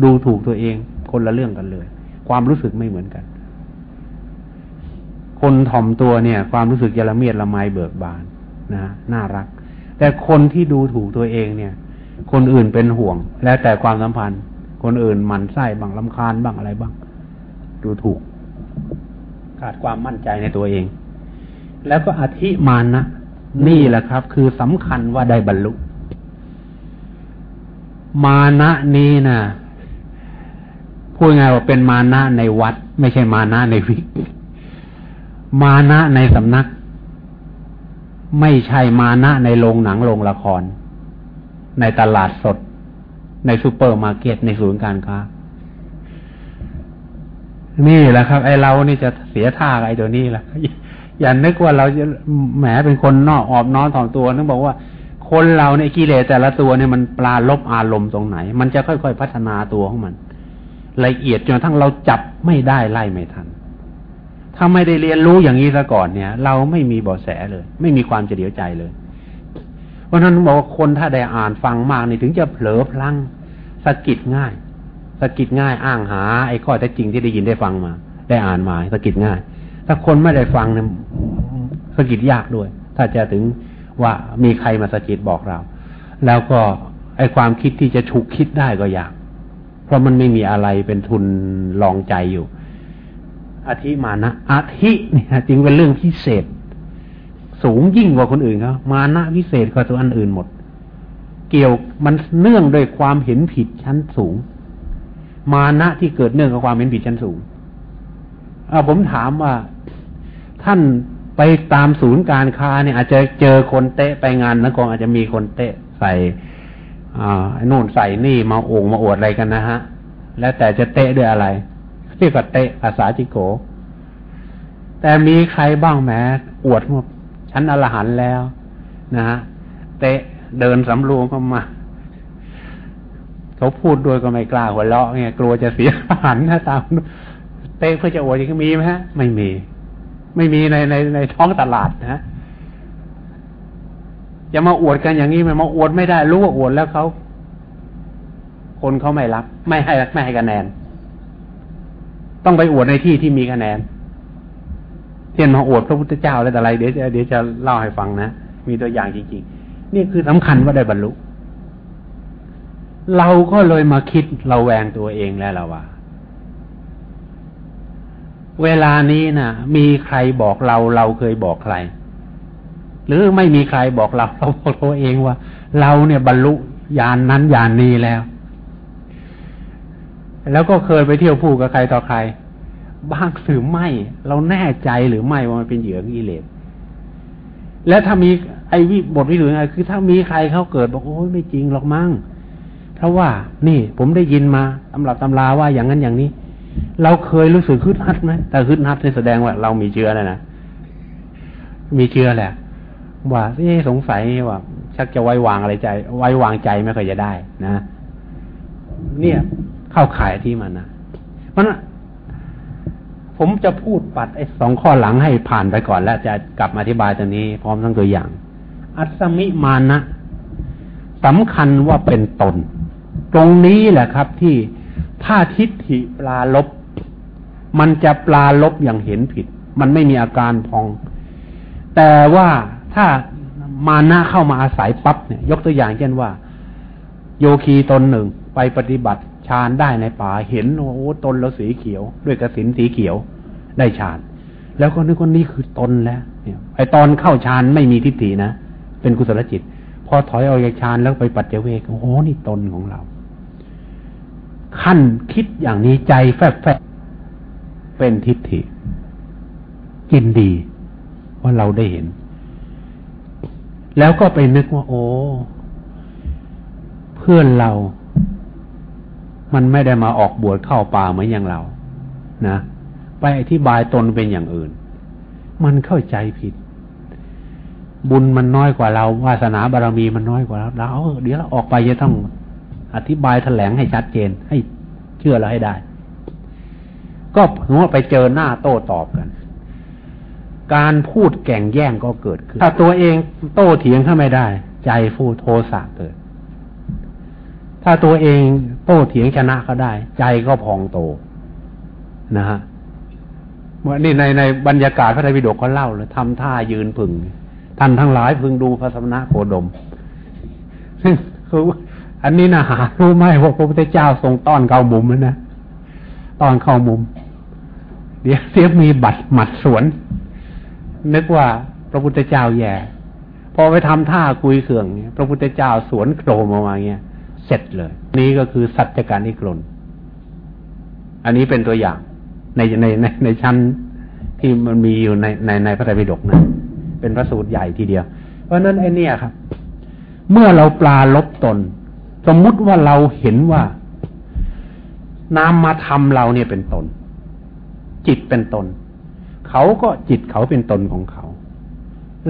ดูถูกตัวเอง คนละเรื่องกันเลย ความรู้สึกไม่เหมือนกัน คนถ่อมตัวเนี่ย ความรู้สึกจะละเมียดละไมเบิกบานนะน่ารัก แต่คนที่ดูถูกตัวเองเนี่ย คนอื่นเป็นห่วง แล้วแต่ความสัมพันธ์ คนอื่นหมันไส้บ้างลำคาญบ้างอะไรบ้าง ดูถูก ขาดความมั่นใจในตัวเอง แล้วก็อธิมานะนี่แหละครับ คือสำคัญว่าได้บรรลุ มานะนี้นะพูดง่ายว่าเป็นมานะในวัด ไม่ใช่มานะในวิมานะในสำนัก ไม่ใช่มานะในโรงหนังโรงละคร ในตลาดสด ในซูเปอร์มาร์เก็ตในศูนย์การค้า นี่แหละครับ ไอเรานี่จะเสียท่าไอตัวนี้แหละอย่านึกว่าเราจะแหมเป็นคนนอกนอบน้อมถ่อมตัวนึกบอกว่า คนเราในกิเลสแต่ละตัวเนี่ยมันปรารภอารมณ์ตรงไหน มันจะค่อยๆพัฒนาตัวของมันละเอียดจนทั้งเราจับไม่ได้ไล่ไม่ทัน ถ้าไม่ได้เรียนรู้อย่างนี้ซะก่อนเนี่ย เราไม่มีเบาะแสเลย ไม่มีความจะเดียวใจเลย เพราะนั้นบอกว่าคนถ้าได้อ่านฟังมากนี่ถึงจะเผลอพลังสะกิดง่าย สะกิดง่ายอ้างหา ไอ้ข้อแท้จริงที่ได้ยินได้ฟังมา ได้อ่านมาสะกิดง่าย ถ้าคนไม่ได้ฟังเนี่ยสะกิดยากด้วย ถ้าจะถึงว่ามีใครมาสะกิดบอกเรา แล้วก็ไอ้ความคิดที่จะฉุกคิดได้ก็ยาก เพราะมันไม่มีอะไรเป็นทุนลองใจอยู่อธิมานะอธิเนี่ยจริงเป็นเรื่องพิเศษ สูงยิ่งกว่าคนอื่นเขามานะพิเศษกว่าตัวอันอื่นหมด เกี่ยวมันเนื่องด้วยความเห็นผิดชั้นสูง มานะที่เกิดเนื่องกับความเป็นผิดชั้นสูงอาผมถามว่าท่านไปตามศูนย์การค้าเนี่ย อาจจะเจอคนเตะไปงานนะกองอาจจะมีคนเตะใส่อ่าโน่นใส่นี่มาโอ่งมาอวดอะไรกันนะฮะ แล้วแต่จะเตะด้วยอะไรเรียกว่าเตะภาษาจิโก แต่มีใครบ้างแม้อวดว่าฉันอรหันแล้วนะฮะเตะเดินสำรวมเข้ามา เขาพูดด้วยก็ไม่กล้าหัวเราะไงกลัวจะเสียหันหนะตามเต้เพื่อจะอวดยังมีไหมฮะ ไม่มี ไม่มีในในในท้องตลาดนะจะมาอวดกันอย่างนี้มันมาอวดไม่ได้ รู้ว่าอวดแล้วเขาคนเขาไม่รับ ไม่ให้ไม่ให้คะแนน ต้องไปอวดในที่ที่มีคะแนนเช่นมาอวดพระพุทธเจ้าอะไรแต่อะไรเดี๋ยวจะเดี๋ยวจะเล่าให้ฟังนะมีตัวอย่างจริงๆนี่คือสำคัญว่าได้บรรลุ เราก็เลยมาคิดเราแวงตัวเองแล้วละว่า เวลานี้นะ่ะ มีใครบอกเราเราเคยบอกใคร หรือไม่มีใครบอกเราเราบอกตัวเองว่า เราเนี่ยบรรลุยานนั้นยานนี้แล้ว แล้วก็เคยไปเที่ยวพูดกับใครต่อใคร บ้างหรือไม่ เราแน่ใจหรือไม่ว่ามันเป็นเหยื่อกิเลสแล้วถ้ามีไอ้วิบทวิสุทธ์ไงคือถ้ามีใครเขาเกิดบอกโอ้ยไม่จริงหรอกมั้ง เพราะว่านี่ผมได้ยินมาตำรับตำราว่าอย่างนั้นอย่างนี้ เราเคยรู้สึกคึดฮัดไหมแต่คึดฮัดนี่แสดงว่าเรามีเชื้อแล้วนะมีเชื้อแหละว่าเอ๊สงสัยว่า ชักจะไว้วางอะไรใจ ไว้วางใจไม่ค่อยจะได้นะ เนี่ย เข้าขายที่มันนะเพราะนั้นผมจะพูดปัดไอ้สองข้อหลังให้ผ่านไปก่อน แล้วจะกลับมาอธิบายตรงนี้ พร้อมทั้งตัวอย่าง อัศมิมานะสำคัญว่าเป็นตน ตรงนี้แหละครับที่ถ้าทิฏฐิปลาลบ มันจะปลาลบอย่างเห็นผิด มันไม่มีอาการพอง แต่ว่าถ้ามานะเข้ามาอาศัยปั๊บเนี่ยยกตัวอย่างเช่นว่า โยคีตนหนึ่งไปปฏิบัติฌานได้ในป่าเห็นโอ้ตนแล้วสีเขียว ด้วยกระสินสีเขียวได้ฌาน แล้วก็นึกว่านี่คือตนแล้วเนี่ยไอตอนเข้าฌานไม่มีทิฏฐินะเป็นกุศลจิต พอถอยออกจากฌานแล้วไปปัจเจเวกโอ้โหนี่ตนของเรา ขั้นคิดอย่างนี้ใจแฝบแฝเป็นทิฏฐิกินดี ว่าเราได้เห็น แล้วก็ไปนึกว่า โอ้ เพื่อนเรา มันไม่ได้มาออกบวชเข้าป่าเหมือนอย่างเรา นะไปอธิบายตนเป็นอย่างอื่น มันเข้าใจผิด บุญมันน้อยกว่าเรา วาสนาบารมีมันน้อยกว่าเราเราเดี๋ยวเราออกไปจะต้อง อธิบายแถลงให้ชัดเจนให้เชื่อเราให้ได้ ก็ถือว่าไปเจอหน้าโต้ตอบกัน การพูดแก่งแย่งก็เกิดขึ้น ถ้าตัวเองโต้เถียงเข้าไม่ได้ ใจฟูโทสะเกิด ถ้าตัวเองโต้เถียงชนะเขาได้ ใจก็พองโตนะฮะว่านี่ในในบรรยากาศพระไตรปิฎกเขาเล่าเลยทำท่ายืนพึงท่านทั้งหลายพึงดูพระสมณะโคดมซึ่งคือ อันนี้นะหารู้ไหมว่าพระพุทธเจ้าทรงต้อนเข้ามุมแล้วนะต้อนเข้ามุม เดี๋ยวเสียมีบัตรหมัดสวน นึกว่าพระพุทธเจ้าแย่ พอไปทำท่าคุยเขื่องเนี่ยพระพุทธเจ้าสวนโครมออกมาเงี้ยเสร็จเลย นี่ก็คือสัจการนิกรนอันนี้เป็นตัวอย่างในในในในชั้นที่มันมีอยู่ในในในพระไตรปิฎกนะ เป็นพระสูตรใหญ่ทีเดียว เพราะนั้นไอ้นี่ครับ เมื่อเราปลาลบตน สมมุติว่าเราเห็นว่านามมาทำเราเนี่ยเป็นตน จิตเป็นตน เขาก็จิตเขาเป็นตนของเขา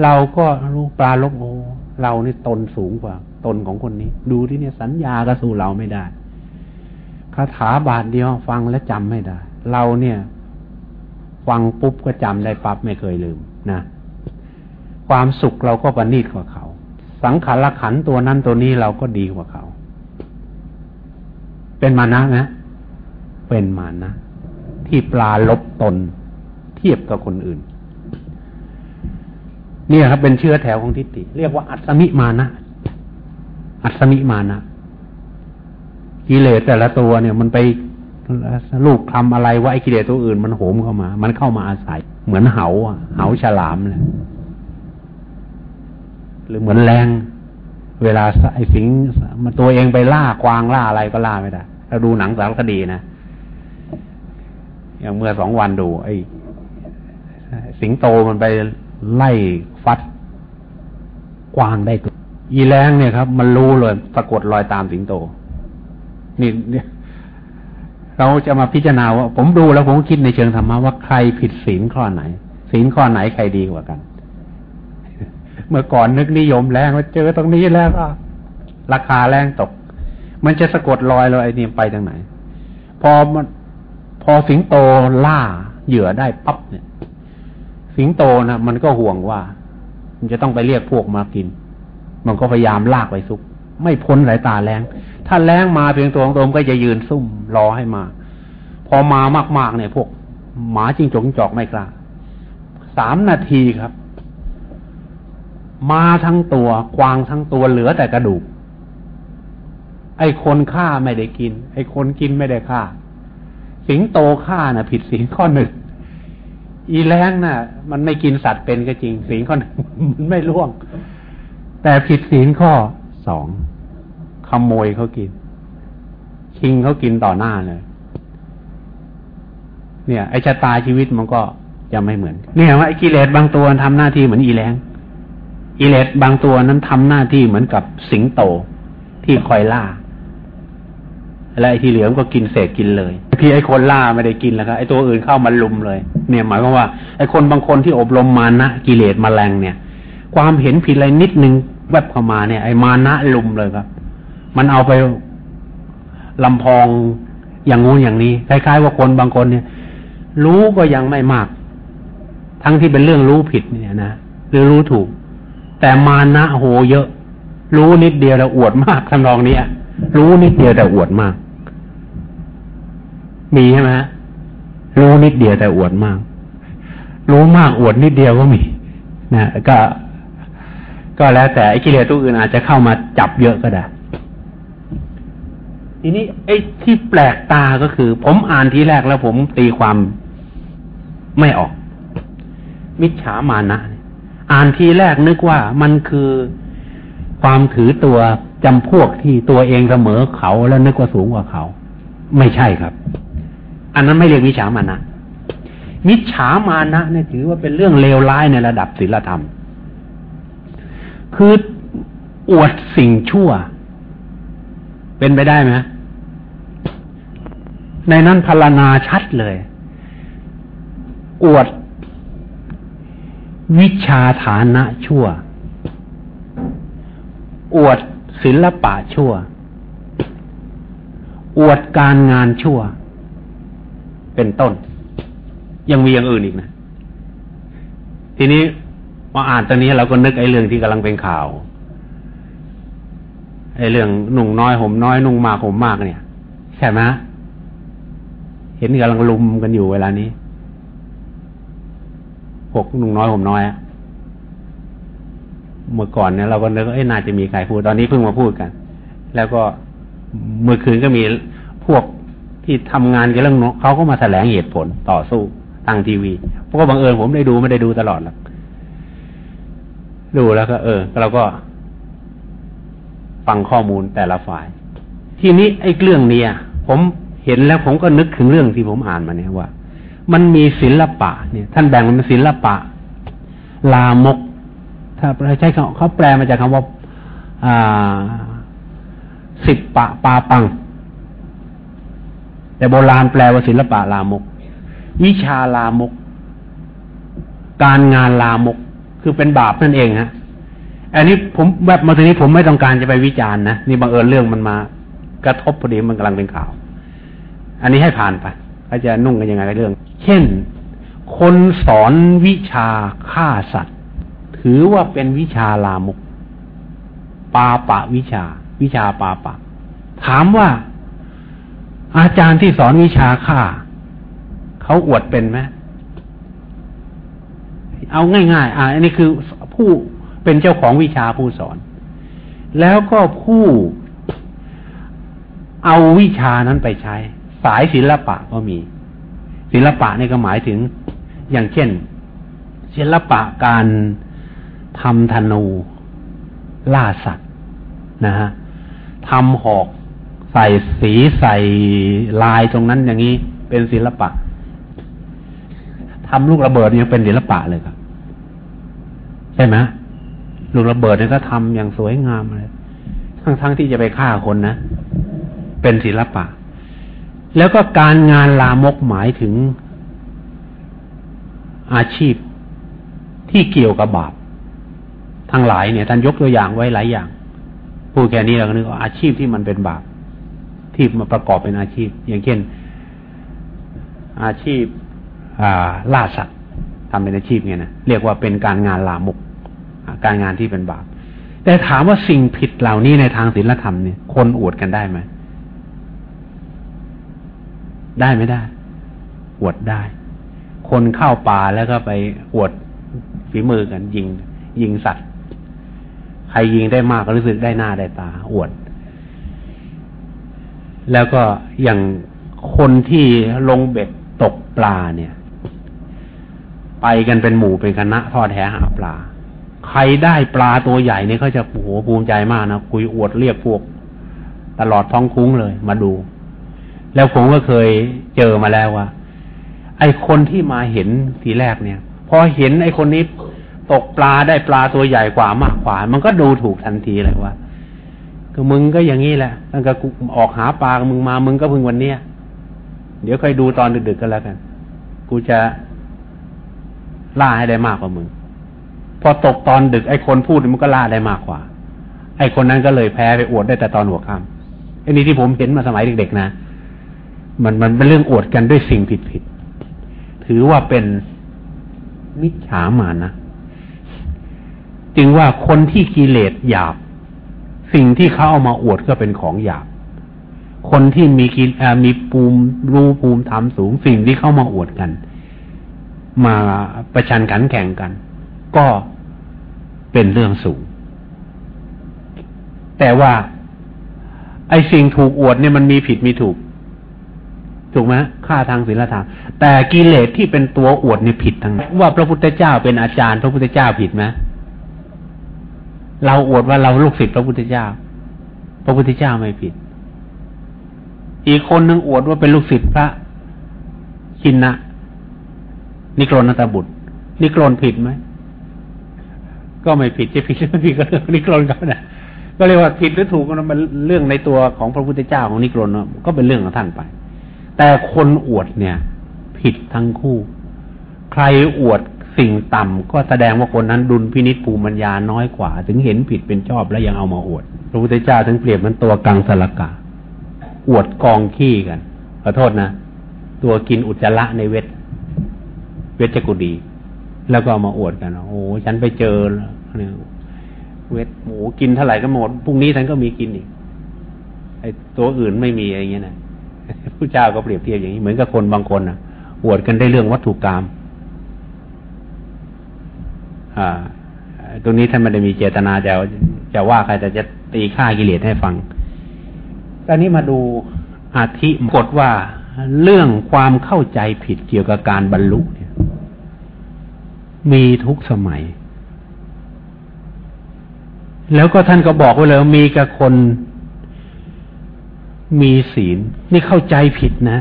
เราก็รู้ปลาลบโอ เรานี่ตนสูงกว่า ตนของคนนี้ ดูที่เนี่ยสัญญาก็สู้เราไม่ได้คาถาบาทเดียวฟังแล้วจำไม่ได้ เราเนี่ย ฟังปุ๊บก็จำได้ปั๊บไม่เคยลืมนะความสุขเราก็ประณีตกว่าเขา สังขารขันตัวนั้นตัวนี้เราก็ดีกว่าเขา เป็นมานะนะ เป็นมานะ ที่ปลาลบตน เทียบกับคนอื่น เนี่ยครับ เป็นเชื้อแถวของทิฏฐิเรียกว่าอัศมิมานะ อัศมิมานะกิเลสแต่ละตัวเนี่ย มันไปลูกทำอะไรว่าไอ้กิเลสตัวอื่นมันโหมเข้ามา มันเข้ามาอาศัย เหมือนเหาเหาฉลามเลยหรือเหมือนแรง เวลาไอ้สิงมันตัวเองไปล่ากวางล่าอะไรก็ล่าไม่ได้ เราดูหนังสารคดีนะอย่างเมื่อสองวันดู ไอ้ สิงโตมันไปไล่ฟัดกวางได้ตัวอีแรงเนี่ยครับ มันรู้เลยปรากฏรอยตามสิงโต นี่เนี่ยเราจะมาพิจารณาว่า ผมดูแล้วผมคิดในเชิงธรรมะว่าใครผิดศีลข้อไหนศีลข้อไหนใครดีกว่ากัน เมื่อก่อนนึกนิยมแรงว่าเจอตรงนี้แล้วก็ราคาแรงตก มันจะสะกดรอยเราไอ้นี่ไปทางไหน พอมันพอสิงโตล่าเหยื่อได้ปั๊บเนี่ย สิงโตนะมันก็ห่วงว่า มันจะต้องไปเรียกพวกมากิน มันก็พยายามลากไปซุก ไม่พ้นสายตาแรงถ้าแรงมาเพียงตัวของตัวก็จะยืนซุ่มรอให้มา พอมามากๆเนี่ย พวก หมาจิงจกจอกไม่กล้าสามนาทีครับ มาทั้งตัวกวางทั้งตัวเหลือแต่กระดูก ไอ้คนฆ่าไม่ได้กิน ไอ้คนกินไม่ได้ฆ่า สิงโตฆ่านะ่ะ ผิดสิงข้อหนึ่งอีแรงนะ่ะ มันไม่กินสัตว์เป็นก็จริงสิงข้อหนึ่งมันไม่ล่วง แต่ผิดสิงข้อสองขโมยเขากิน ชิงเขากินต่อหน้าเลยเนี่ย ไอชะตาชีวิตมันก็จะไม่เหมือน เนี่ยว่าไอกิเลสบางตัวทำหน้าที่เหมือนอีแรงกิเลสบางตัวนั้นทำหน้าที่เหมือนกับสิงโตที่คอยล่า และไอ้ที่เหลือก็กินเศษกินเลยที่ไอ้คนล่าไม่ได้กินแล้วครับไอ้ตัวอื่นเข้ามาลุมเลย เนี่ยหมายความว่าไอ้คนบางคนที่อบรมมานะกิเลสมาแรงเนี่ย ความเห็นผิดอะไรนิดนึงแวบเข้ามาเนี่ย ไอ้มานะลุมเลยครับ มันเอาไปลำพองอย่างงูอย่างนี้คล้ายๆว่าคนบางคนเนี่ย รู้ก็ยังไม่มาก ทั้งที่เป็นเรื่องรู้ผิดเนี่ยนะหรือรู้ถูก แต่มานะโหเยอะ รู้นิดเดียวแต่อวดมากทำนองนี้รู้นิดเดียวแต่อวดมาก มีใช่ไหมรู้นิดเดียวแต่อวดมาก รู้มากอวดนิดเดียวก็มีนะก็ ก็แล้วแต่ไอ้กิเลสตัวอื่นอาจจะเข้ามาจับเยอะก็ได้ทีนี้ไอ้ที่แปลกตาก็คือ ผมอ่านทีแรกแล้วผมตีความไม่ออก มิจฉามานะ อ่านทีแรกนึกว่ามันคือความถือตัวจำพวกที่ตัวเองเสมอเขาแล้วนึกว่าสูงกว่าเขา ไม่ใช่ครับ อันนั้นไม่เรียกมิจฉามานะมิจฉามานะเนี่ยถือว่าเป็นเรื่องเลวร้ายในระดับศีลธรรม คืออวดสิ่งชั่ว เป็นไปได้ไหมในนั้นพรณนาชัดเลย อวดวิชาฐานะชั่ว อวดศิลปะชั่ว อวดการงานชั่ว เป็นต้น ยังมีอย่างอื่นอีกนะ ทีนี้มาอ่านตอนนี้เราก็นึกไอ้เรื่องที่กำลังเป็นข่าวไอ้เรื่องหนุ่งน้อยห่มน้อยนุ่งมากห่มมากเนี่ยใช่ไหมเห็นกำลังลุมกันอยู่เวลานี้พวกนุ่งน้อยผมน้อยเมื่อก่อนเนี่ยเราก็นึกว่าเอ้น่าจะมีใครพูดตอนนี้เพิ่งมาพูดกัน แล้วก็เมื่อคืนก็มีพวก ที่ทำงานกันเรื่องเขาก็มาแถลงเหตุผลต่อสู้ทางทีวีเพราะก็บังเอิญผมได้ดูไม่ได้ดูตลอดหรอกดูแล้วก็ เออเราก็ฟังข้อมูลแต่ละฝ่าย ทีนี้ไอ้เรื่องเนี้ยผมเห็นแล้วผมก็นึกถึงเรื่องที่ผมอ่านมาเนี่ยว่า มันมีศิลปะ เนี่ย ท่านแบ่งมันเป็นศิลปะ ลามก ถ้าใช้เขาเขาแปลมาจากคำว่า อ่า สิบปะปาปัง แต่โบราณแปลว่าศิลปะลามก วิชาลามก การงานลามก คือเป็นบาปนั่นเองฮะ อันนี้ผมแบบมาทีนี้ผมไม่ต้องการจะไปวิจารณ์นะนี่บังเอิญเรื่องมันมา กระทบพอดีมันกำลังเป็นข่าว อันนี้ให้ผ่านไปเขาจะนุ่งกันยังไงกับเรื่อง เช่น คนสอนวิชาฆ่าสัตว์ ถือว่าเป็นวิชาลามก ปาปะวิชา วิชาปาปะ ถามว่า อาจารย์ที่สอนวิชาฆ่าเขาอวดเป็นไหมเอาง่าย ๆ อ่าอันนี้คือผู้เป็นเจ้าของวิชาผู้สอน แล้วก็ผู้เอาวิชานั้นไปใช้ สายศิลปะก็มี ศิลปะนี่ก็หมายถึงอย่างเช่น ศิลปะการทำธนูล่าสัตว์นะฮะทำหอก ใส่สีใส่ลายตรงนั้นอย่างนี้เป็นศิลปะทำลูกระเบิดยังเป็นศิลปะเลยครับ ใช่ไหมลูกระเบิดเนี่ยก็ทำอย่างสวยงามเลยทั้งๆทที่จะไปฆ่าคนนะเป็นศิลปะ แล้วก็การงานลามกหมายถึงอาชีพที่เกี่ยวกับบาปทั้งหลายเนี่ยท่านยกตัวอย่างไว้หลายอย่าง พูดแค่นี้เราก็นึกว่าอาชีพที่มันเป็นบาป ที่มาประกอบเป็นอาชีพ อย่างเช่น อาชีพล่าสัตว์ทำเป็นอาชีพเนี่ยนะเรียกว่าเป็นการงานลามกการงานที่เป็นบาป แต่ถามว่าสิ่งผิดเหล่านี้ในทางศีลธรรมเนี่ยคนอวดกันได้ไหมได้ไม่ได้ อวดได้ คนเข้าป่าแล้วก็ไปอวดฝีมือกันยิง ยิงสัตว์ ใครยิงได้มากก็รู้สึกได้หน้าได้ตา อวด แล้วก็อย่างคนที่ลงเบ็ดตกปลาเนี่ย ไปกันเป็นหมู่เป็นคณะทอดแหหาปลา ใครได้ปลาตัวใหญ่เนี่ยเขาจะโอ้โหภูมิใจมากนะคุยอวดเรียกพวก ตลอดท้องคุ้งเลยมาดู แล้วผมก็เคยเจอมาแล้วว่า ไอคนที่มาเห็นทีแรกเนี่ย พอเห็นไอคนนี้ตกปลาได้ปลาตัวใหญ่กว่ามากกว่า มันก็ดูถูกทันทีเลยว่า ก็มึงก็อย่างนี้แหละตั้งแต่กูออกหาปลามึงมา มึงก็เพิ่งวันเนี้ยเดี๋ยวค่อยดูตอนดึกๆกันแล้วกัน กูจะล่าให้ได้มากกว่ามึง พอตกตอนดึกไอ้คนพูดมันก็ล่าได้มากกว่า ไอ้คนนั้นก็เลยแพ้ไปอวดได้แต่ตอนหัวค่ำอ้นี่ที่ผมเห็นมาสมัยเด็กๆนะ มันมันเป็นเรื่องอวดกันด้วยสิ่งผิดผิดถือว่าเป็นมิจฉามานะ จึงว่าคนที่กิเลสหยาบ สิ่งที่เขาเอามาอวดก็เป็นของหยาบ คนที่มีกินมีภูมิรู้ภูมิธรรมสูง สิ่งที่เข้ามาอวดกัน มาประชันขันแข่งกัน ก็เป็นเรื่องสูง แต่ว่าไอ้สิ่งถูกอวดเนี่ยมันมีผิดมีถูก ถูกไหมค่าทางศีลธรรมแต่กิเลสที่เป็นตัวอวดเนี่ยผิดทั้งว่าพระพุทธเจ้าเป็นอาจารย์ พระพุทธเจ้าผิดไหม เราอวดว่าเราลูกศิษย์พระพุทธเจ้า พระพุทธเจ้าไม่ผิด อีกคนหนึ่งอวดว่าเป็นลูกศิษย์พระชินนะนิกรนตบุตร นิกรนผิดไหมก็ไม่ผิดจะผิดหรือไม่ผิดก็เรื่องนิกรนเขาเนี่ยก็เรียกว่าผิดหรือถูกมันเรื่องในตัวของพระพุทธเจ้าของนิกรนก็เป็นเรื่องของท่านไป แต่คนอวดเนี่ย ผิดทั้งคู่ ใครอวด สิ่งต่ำก็แสดงว่าคนนั้นดุลพินิจภูมิปัญญาน้อยกว่า ถึงเห็นผิดเป็นชอบแล้วยังเอามาอวดพระพุทธเจ้าถึงเปรียบมันตัวกังสลกาอวดกองขี้กันขอโทษนะ ตัวกินอุจจาระในเวทเวชกุดี แล้วก็เอามาอวดกันโอ้ฉันไปเจอเนี่ยเวทหมูกินเท่าไหร่ก็หมดพรุ่งนี้ฉันก็มีกินอีกไอตัวอื่นไม่มีอะไรเงี้ยนะผู้เจ้าก็เปรียบเทียบอย่างนี้เหมือนกับคนบางคนนะอวดกันได้เรื่องวัตถุกรรม ตรงนี้ท่านไม่ได้มีเจตนาจะจะว่าใครแต่จะตีค่ากิเลสให้ฟัง ตอนนี้มาดูอาทิกดว่าเรื่องความเข้าใจผิดเกี่ยวกับการบรรลุเนี่ย มีทุกสมัย แล้วก็ท่านก็บอกไว้เลยมีกับคนมีศีล นี่เข้าใจผิดนะ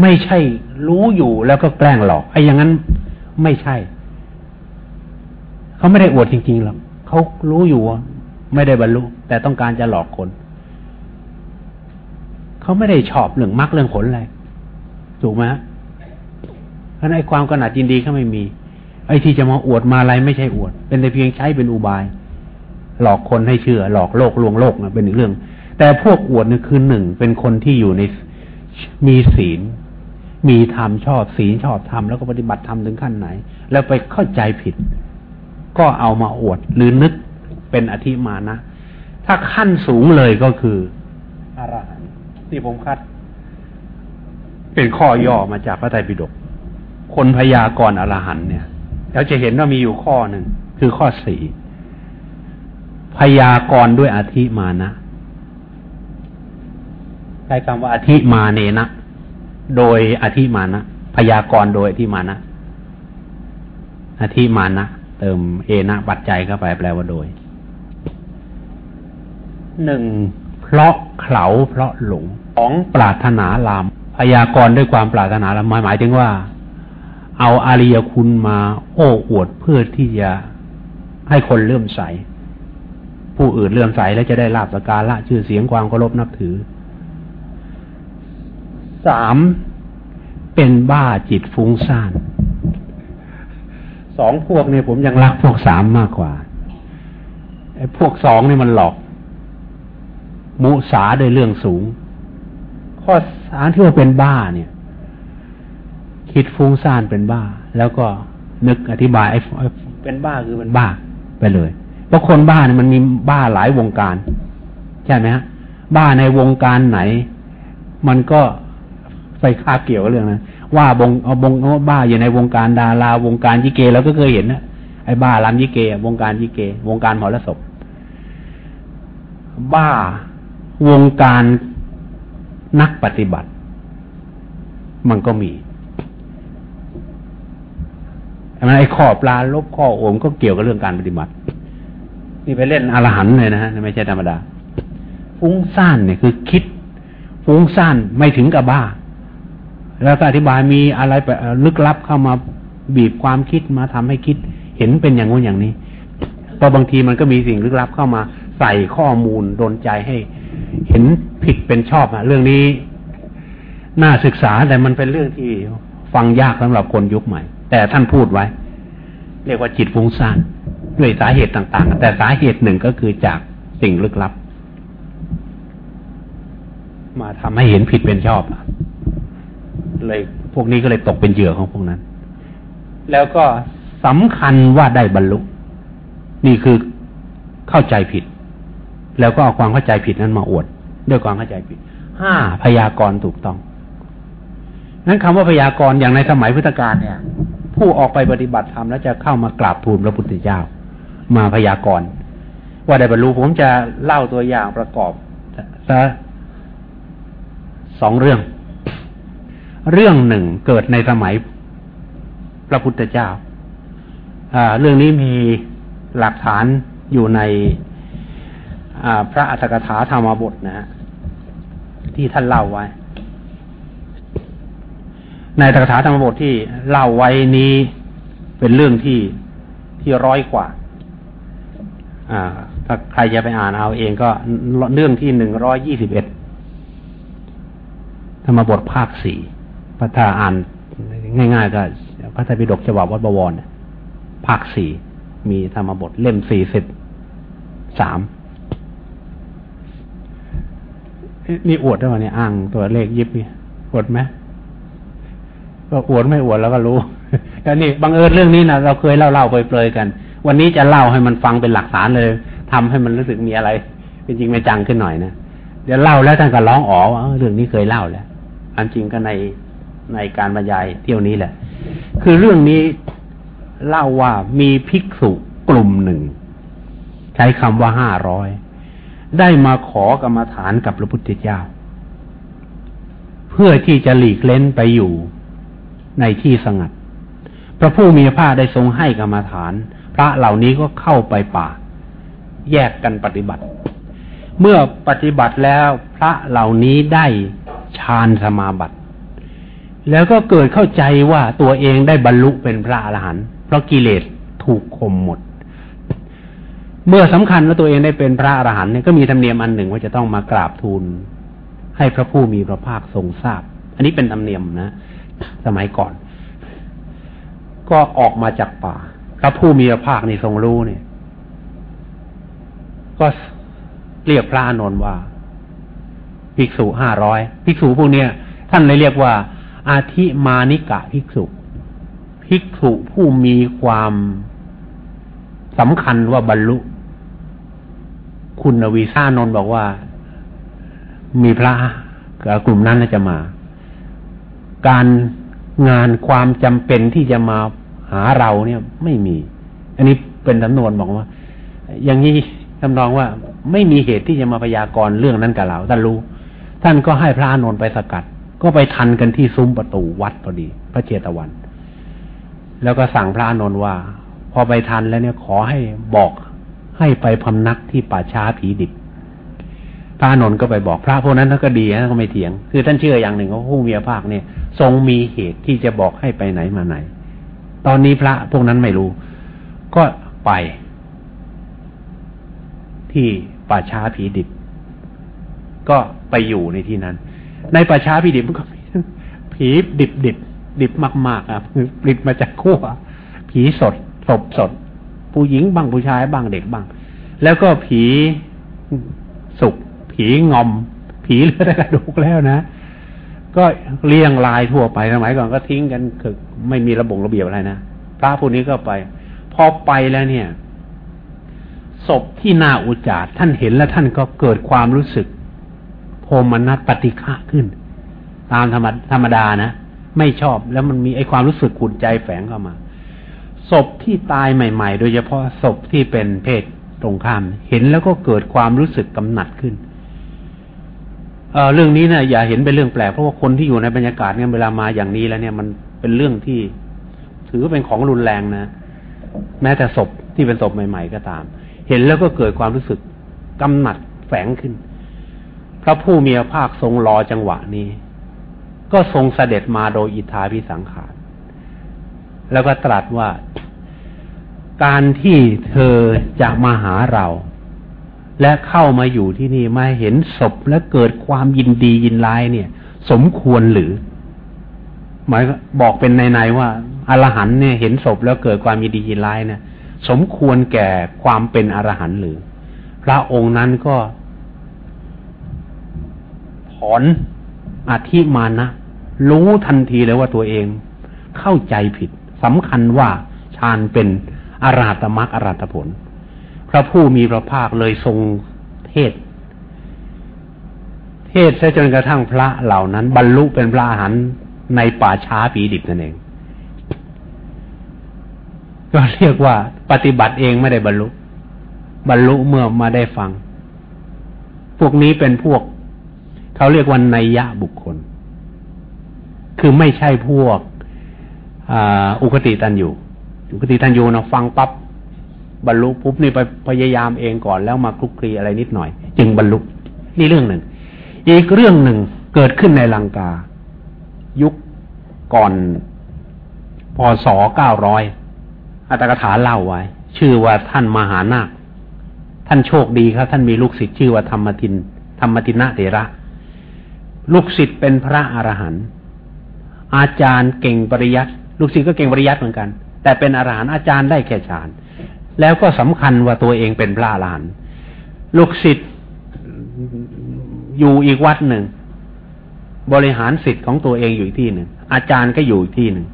ไม่ใช่รู้อยู่แล้วก็แกล้งหลอกไอ้อย่างนั้นไม่ใช่ เขาไม่ได้อวดจริงๆหรอกเขารู้อยู่ว่าไม่ได้บรรลุ แต่ต้องการจะหลอกคนเขาไม่ได้ชอบเรื่องมรรคเรื่องผลอะไรถูกไหมเพราะนั้นความกระหนัดยินดีเขาไม่มี ไอ้ที่จะมาอวดมาอะไรไม่ใช่อวด เป็นแต่เพียงใช้เป็นอุบาย หลอกคนให้เชื่อ หลอกโลกลวงโลกนะเป็นอีกเรื่อง แต่พวกอวดนี่คือหนึ่งเป็นคนที่อยู่ในมีศีล มีธรรมชอบศีลชอบธรรมแล้วก็ปฏิบัติธรรมถึงขั้นไหน แล้วไปเข้าใจผิด ก็เอามาอวดหรือนึกเป็นอธิมานะ ถ้าขั้นสูงเลยก็คืออรหันต์ที่ผมคัด เป็นข้อย่อมาจากพระไตรปิฎกคนพยากรณ์อรหันต์เนี่ยเราจะเห็นว่ามีอยู่ข้อหนึ่งคือข้อสี่พยากรณ์ด้วยอธิมานะใช้คำว่าอธิมาเนนะ โดยอธิมานะ พยากรณ์โดยอธิมานะ อธิมานะ ติมเอนะปัจจัยเข้าไปแปลว่าโดยหนึ่งเพราะเขาเพราะหลงของปรารถนาลามพยากรด้วยความปรารถนาลามหมายถึงว่า เอาอาริยคุณมาโอ้อวดเพื่อที่จะให้คนเลื่อมใส ผู้อื่นเลื่อมใสแล้วจะได้ลาบสการละชื่อเสียงความเคารพนับถือสามเป็นบ้าจิตฟุ้งซ่าน สองพวกเนี่ยผมยังรักพวกสามมากกว่าไอ้พวกสองนี่มันหลอก มุสาโดยเรื่องสูง ข้อสามที่ว่าเป็นบ้าเนี่ย คิดฟุ้งซ่านเป็นบ้า แล้วก็นึกอธิบายไอ้เป็นบ้าคือมันบ้าไปเลยเพราะคนบ้าเนี่ยมันมีบ้าหลายวงการ ใช่ไหมฮะบ้าในวงการไหน มันก็ไปคาเกี่ยวกับเรื่องนั้น ว่าบงเอาบงเอาบ้าอยู่ในวงการดาราวงการยิเกเราก็เคยเห็นนะไอ้บ้าลำยิเกวงการยิเก วงการหมอระศพบ้าวงการนักปฏิบัติ มันก็มีไอ้ข้อปลาลบข้อโอมก็เกี่ยวกับเรื่องการปฏิบัติ นี่ไปเล่นอรหันเลยนะฮะไม่ใช่ธรรมดาฟุ้งซ่านเนี่ยคือคิดฟุ้งซ่านไม่ถึงกับบ้า แล้วก็อธิบายมีอะไรไปลึกลับเข้ามาบีบความคิดมาทำให้คิด เห็นเป็นอย่างงู้นอย่างนี้พอบางทีมันก็มีสิ่งลึกลับเข้ามาใส่ข้อมูลโดนใจให้ เห็นผิดเป็นชอบอะเรื่องนี้น่าศึกษาแต่มันเป็นเรื่องที่ฟังยากสำหรับคนยุคใหม่ แต่ท่านพูดไว้ เรียกว่าจิตฟุ้งซ่านด้วยสาเหตุต่างๆ แต่สาเหตุหนึ่งก็คือจากสิ่งลึกลับ มาทำให้เห็นผิดเป็นชอบ เลยพวกนี้ก็เลยตกเป็นเหยื่อของพวกนั้น แล้วก็สำคัญว่าได้บรรลุ นี่คือเข้าใจผิด แล้วก็เอาความเข้าใจผิดนั้นมาอวด ด้วยความเข้าใจผิดห้าพยากรณ์ถูกต้อง นั้นคำว่าพยากรณ์อย่างในสมัยพุทธกาลเนี่ย ผู้ออกไปปฏิบัติธรรมแล้วจะเข้ามากราบทูลพระพุทธเจ้า มาพยากรณ์ว่าได้บรรลุผมจะเล่าตัวอย่างประกอบซะสองเรื่อง เรื่องหนึ่งเกิดในสมัยพระพุทธเจ้าเรื่องนี้มีหลักฐานอยู่ในพระอัตถกถาธรรมบทนะฮะที่ท่านเล่าไว้ ในอัตถกถาธรรมบทที่เล่าไว้นี้เป็นเรื่องที่ที่ร้อยกว่า อ่า ถ้าใครจะไปอ่านเอาเองก็เรื่องที่หนึ่งร้อยยี่สิบเอ็ดธรรมบทภาคสี่ พระถ้าอ่านง่าย ๆ ก็พระไตรปิฎกฉบับวัดบวรภาคสี่มีธรรมบทเล่มสี่สิบสามนี่อวดได้ไหมเนี่ยอ้างตัวเลขยิบเนี่ยอวดไหมก็อวดไม่อวดแล้วก็รู้แต่นี่บังเอิญเรื่องนี้นะเราเคยเล่าเล่าเปรยๆกัน วันนี้จะเล่าให้มันฟังเป็นหลักฐานเลยทำให้มันรู้สึกมีอะไร เป็นจริงไม่จังขึ้นหน่อยนะเดี๋ยวเล่าแล้วท่านก็ร้องอ๋อว่าเรื่องนี้เคยเล่าแล้วอันจริงก็ใน ในการบรรยายเที่ยวนี้แหละ คือเรื่องนี้เล่าว่ามีภิกษุกลุ่มหนึ่ง ใช้คำว่าห้าร้อยได้มาขอกรรมฐานกับพระพุทธเจ้า เพื่อที่จะหลีกเล้นไปอยู่ในที่สงัด พระผู้มีพระได้ทรงให้กรรมฐาน พระเหล่านี้ก็เข้าไปป่า แยกกันปฏิบัติ เมื่อปฏิบัติแล้วพระเหล่านี้ได้ฌานสมาบัติ แล้วก็เกิดเข้าใจว่าตัวเองได้บรรลุเป็นพระอรหันต์เพราะกิเลสถูกข่มหมด เมื่อสำคัญว่าตัวเองได้เป็นพระอรหันต์เนี่ยก็มีธรรมเนียมอันหนึ่งว่าจะต้องมากราบทูล ให้พระผู้มีพระภาคทรงทราบ อันนี้เป็นธรรมเนียมนะสมัยก่อน ก็ออกมาจากป่า พระผู้มีพระภาคนี่ทรงรู้เนี่ย ก็เรียกพระอนนท์ว่า ภิกษุห้าร้อยภิกษุพวกเนี้ยท่านเลยเรียกว่า อาทิมานิกะภิกษุ ภิกษุผู้มีความสำคัญว่าบรรลุ คุณวีซ่านนบอกว่า มีพระกลุ่มนั้นจะมา การงานความจำเป็นที่จะมาหาเราเนี่ยไม่มี อันนี้เป็นจำนวนบอกว่า อย่างนี้ทำนองว่าไม่มีเหตุที่จะมาพยากรณ์เรื่องนั้นกับเราท่านรู้ ท่านก็ให้พระนนท์ไปสกัด ก็ไปทันกันที่ซุ้มประตูวัดพอดี พระเจตวัน แล้วก็สั่งพระนนท์ว่า พอไปทันแล้วเนี่ยขอให้บอกให้ไปพำนักที่ป่าช้าผีดิบพระนนท์ก็ไปบอกพระพวกนั้นท่านก็ดีนะก็ไม่เถียง คือท่านเชื่ออย่างหนึ่งว่าผู้มีภาคเนี่ย ทรงมีเหตุที่จะบอกให้ไปไหนมาไหน ตอนนี้พระพวกนั้นไม่รู้ ก็ไป ที่ป่าช้าผีดิบก็ไปอยู่ในที่นั้น ในป่าช้าผีดิบมันก็ผีดิบดิบดิบมากๆอะดิบมาจากขั้วผีสดศพสด ผู้หญิงบ้างผู้ชายบ้างเด็กบ้าง แล้วก็ผีสุกผีงอม ผีเลือดกระดูกแล้วนะก็เลี้ยงลายทั่วไปสมัยก่อนก็ทิ้งกันคือไม่มีระบบระเบียบอะไรนะพระผู้นี้ก็ไป พอไปแล้วเนี่ยศพที่น่าอุจจารท่านเห็นแล้วท่านก็เกิดความรู้สึก โทมนัสปฏิฆะขึ้น ตามธรรมธรรมดานะ ไม่ชอบแล้วมันมีไอความรู้สึกขุนใจแฝงเข้ามาศพที่ตายใหม่ ๆ โดยเฉพาะศพที่เป็นเพศตรงข้าม เห็นแล้วก็เกิดความรู้สึกกำหนัดขึ้นเออเรื่องนี้นะอย่าเห็นเป็นเรื่องแปลกเพราะว่าคนที่อยู่ในบรรยากาศเนี่ยเวลามาอย่างนี้แล้วเนี่ยมันเป็นเรื่องที่ ถือเป็นของรุนแรงนะ แม้แต่ศพที่เป็นศพใหม่ ๆ ก็ตาม เห็นแล้วก็เกิดความรู้สึกกำหนัดแฝงขึ้น พระผู้มีพระภาคทรงรอจังหวะนี้ ก็ทรงเสด็จมาโดยอิทธาพิสังขาร แล้วก็ตรัสว่าการที่เธอจะมาหาเรา และเข้ามาอยู่ที่นี่มาเห็นศพและเกิดความยินดียินร้ายเนี่ย สมควรหรือ หมายบอกเป็นในๆว่าอรหันเนี่ยเห็นศพแล้วเกิดความยินดียินร้ายเนี่ยสมควรแก่ความเป็นอรหันหรือ พระองค์นั้นก็ อนอธิมานะ รู้ทันทีเลยว่าตัวเอง เข้าใจผิดสำคัญว่าฌานเป็นอาราตมรรคอาราตผล พระผู้มีพระภาคเลยทรงเทศ เทศซะจนกระทั่งพระเหล่านั้น บรรลุเป็นพระอรหันต์ในป่าช้าปีดิบนั่นเอง ก็เรียกว่าปฏิบัติเองไม่ได้บรรลุ บรรลุเมื่อมาได้ฟัง พวกนี้เป็นพวก เขาเรียกว่านัยยะบุคคล คือไม่ใช่พวกอุคติตันอยู่ อุคติตันอยู่นะฟังปับ๊บบรรลุปุ๊บนี่ไปพยายามเองก่อนแล้วมาคลุกคลีอะไรนิดหน่อย จึงบรรลุนี่เรื่องหนึ่ง อีกเรื่องหนึ่งเกิดขึ้นในลังกา ยุคก่อนพศเก้าร้อยอัตถกถาเล่าไว้ ชื่อว่าท่านมหานาค ท่านโชคดีครับ ท่านมีลูกศิษย์ชื่อว่าธรรมทิน ธรรมทินะเถระ ลูกศิษย์เป็นพระอรหันต์อาจารย์เก่งปริยัติลูกศิษย์ก็เก่งปริยัติเหมือนกัน แต่เป็นอรหันต์อาจารย์ได้แค่ฌานแล้วก็สำคัญว่าตัวเองเป็นพระอรหันต์ลูกศิษย์อยู่อีกวัดหนึ่ง บริหารศิษย์ของตัวเองอยู่อีกที่หนึ่งอาจารย์ก็อยู่อีกที่หนึ่ง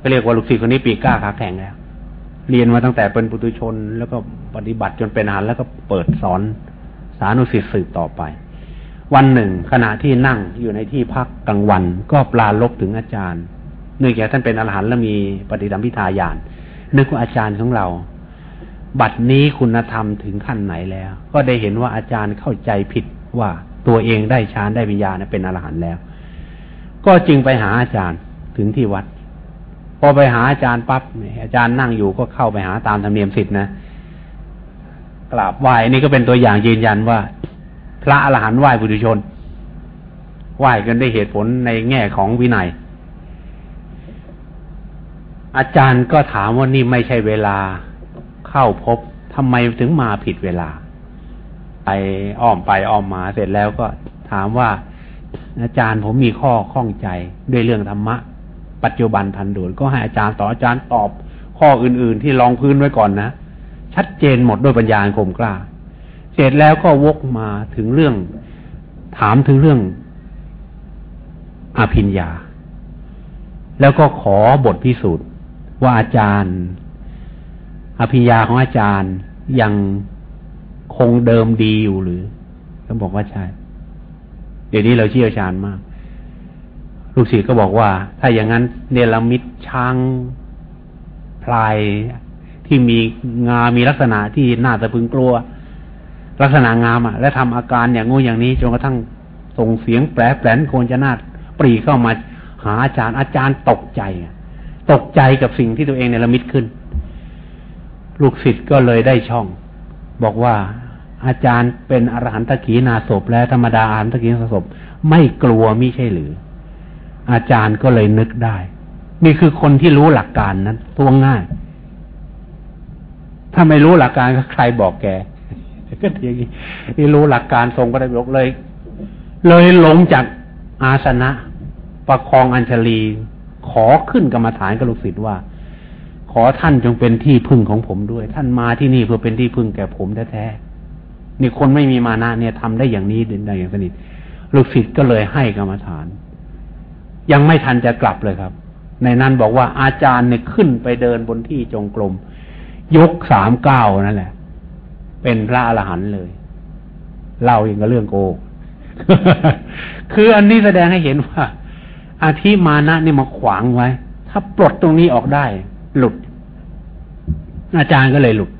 ก็เรียกว่าลูกศิษย์คนนี้ปีก้าขาแข็งแล้ว เรียนมาตั้งแต่เป็นปุถุชน แล้วก็ปฏิบัติจนเป็นอรหันต์แล้วก็เปิดสอนสานุศิษย์สืบต่อไป วันหนึ่ง ขณะที่นั่งอยู่ในที่พักกลางวัน ก็ปลาลบถึงอาจารย์ เนื่องจากท่านเป็นอรหันต์และมีปฏิสัมพิทาญาณนึกว่าอาจารย์ของเรา บัดนี้คุณธรรมถึงขั้นไหนแล้ว ก็ได้เห็นว่าอาจารย์เข้าใจผิดว่าตัวเองได้ฌานได้วิญญาณเป็นอรหันต์แล้ว ก็จึงไปหาอาจารย์ถึงที่วัด พอไปหาอาจารย์ปั๊บอาจารย์นั่งอยู่ก็เข้าไปหาตามธรรมเนียมสิทธินะกราบไหว้นี่ก็เป็นตัวอย่างยืนยันว่า ระอรหันต์ไหว้บุตรชน ไหว้กันได้เหตุผลในแง่ของวินัย อาจารย์ก็ถามว่านี่ไม่ใช่เวลาเข้าพบทำไมถึงมาผิดเวลา ไปอ้อมไปอ้อมมาเสร็จแล้วก็ถามว่า อาจารย์ผมมีข้อข้องใจด้วยเรื่องธรรมะ ปัจจุบันทันด่วนก็ให้อาจารย์ต่ออาจารย์ตอบข้ออื่น ๆ ที่ลองพื้นไว้ก่อนนะ ชัดเจนหมดด้วยปัญญาคมกล้า เสร็จแล้วก็วกมาถึงเรื่อง ถามถึงเรื่องอภิญญา แล้วก็ขอบทพิสูจน์ว่าอาจารย์ อภิญาของอาจารย์ยังคงเดิมดีอยู่หรือเขาบอกว่าใช่ เดี๋ยวนี้เราเชี่ยวชาญมาก ลูกศิษย์ก็บอกว่า ถ้าอย่างนั้นเนรมิตช้างพลายที่มีงา มีลักษณะที่น่าสะพึงกลัว ลักษณะงามอะ และทำอาการอย่างงูอย่างนี้จนกระทั่งส่งเสียงแปรแปลนโคนจะนาดปรีเข้ามาหาอาจารย์อาจารย์ตกใจตกใจกับสิ่งที่ตัวเองในละมิตขึ้น ลูกศิษย์ก็เลยได้ช่อง บอกว่าอาจารย์เป็นอรหันตกีนาศพและธรรมดาอรหันตกีนาศพไม่กลัวมิใช่หรือ อาจารย์ก็เลยนึกได้ นี่คือคนที่รู้หลักการนั้นตัวง่าย ถ้าไม่รู้หลักการก็ใครบอกแก ก็อย่างนี้ที่รู้หลักการทรงพระไตรปิฎกเลย เลยหลงจากอาสนะ ประคองอัญชลี ขอขึ้นกรรมฐานกับลูกศิษย์ว่า ขอท่านจงเป็นที่พึ่งของผมด้วย ท่านมาที่นี่เพื่อเป็นที่พึ่งแก่ผมแท้ๆนี่คนไม่มีมานะเนี่ยทำได้อย่างนี้ได้อย่างสนิทลูกศิษย์ก็เลยให้กรรมฐาน ยังไม่ทันจะกลับเลยครับ ในนั้นบอกว่าอาจารย์เนี่ยขึ้นไปเดินบนที่จงกรมยกสามเก้านั่นแหละ เป็นพระอรหันต์เลยเล่าอย่างกับเรื่องโก คืออันนี้แสดงให้เห็นว่า อาทิมานะนี่มาขวางไว้ ถ้าปลดตรงนี้ออกได้ หลุด อาจารย์ก็เลยหลุด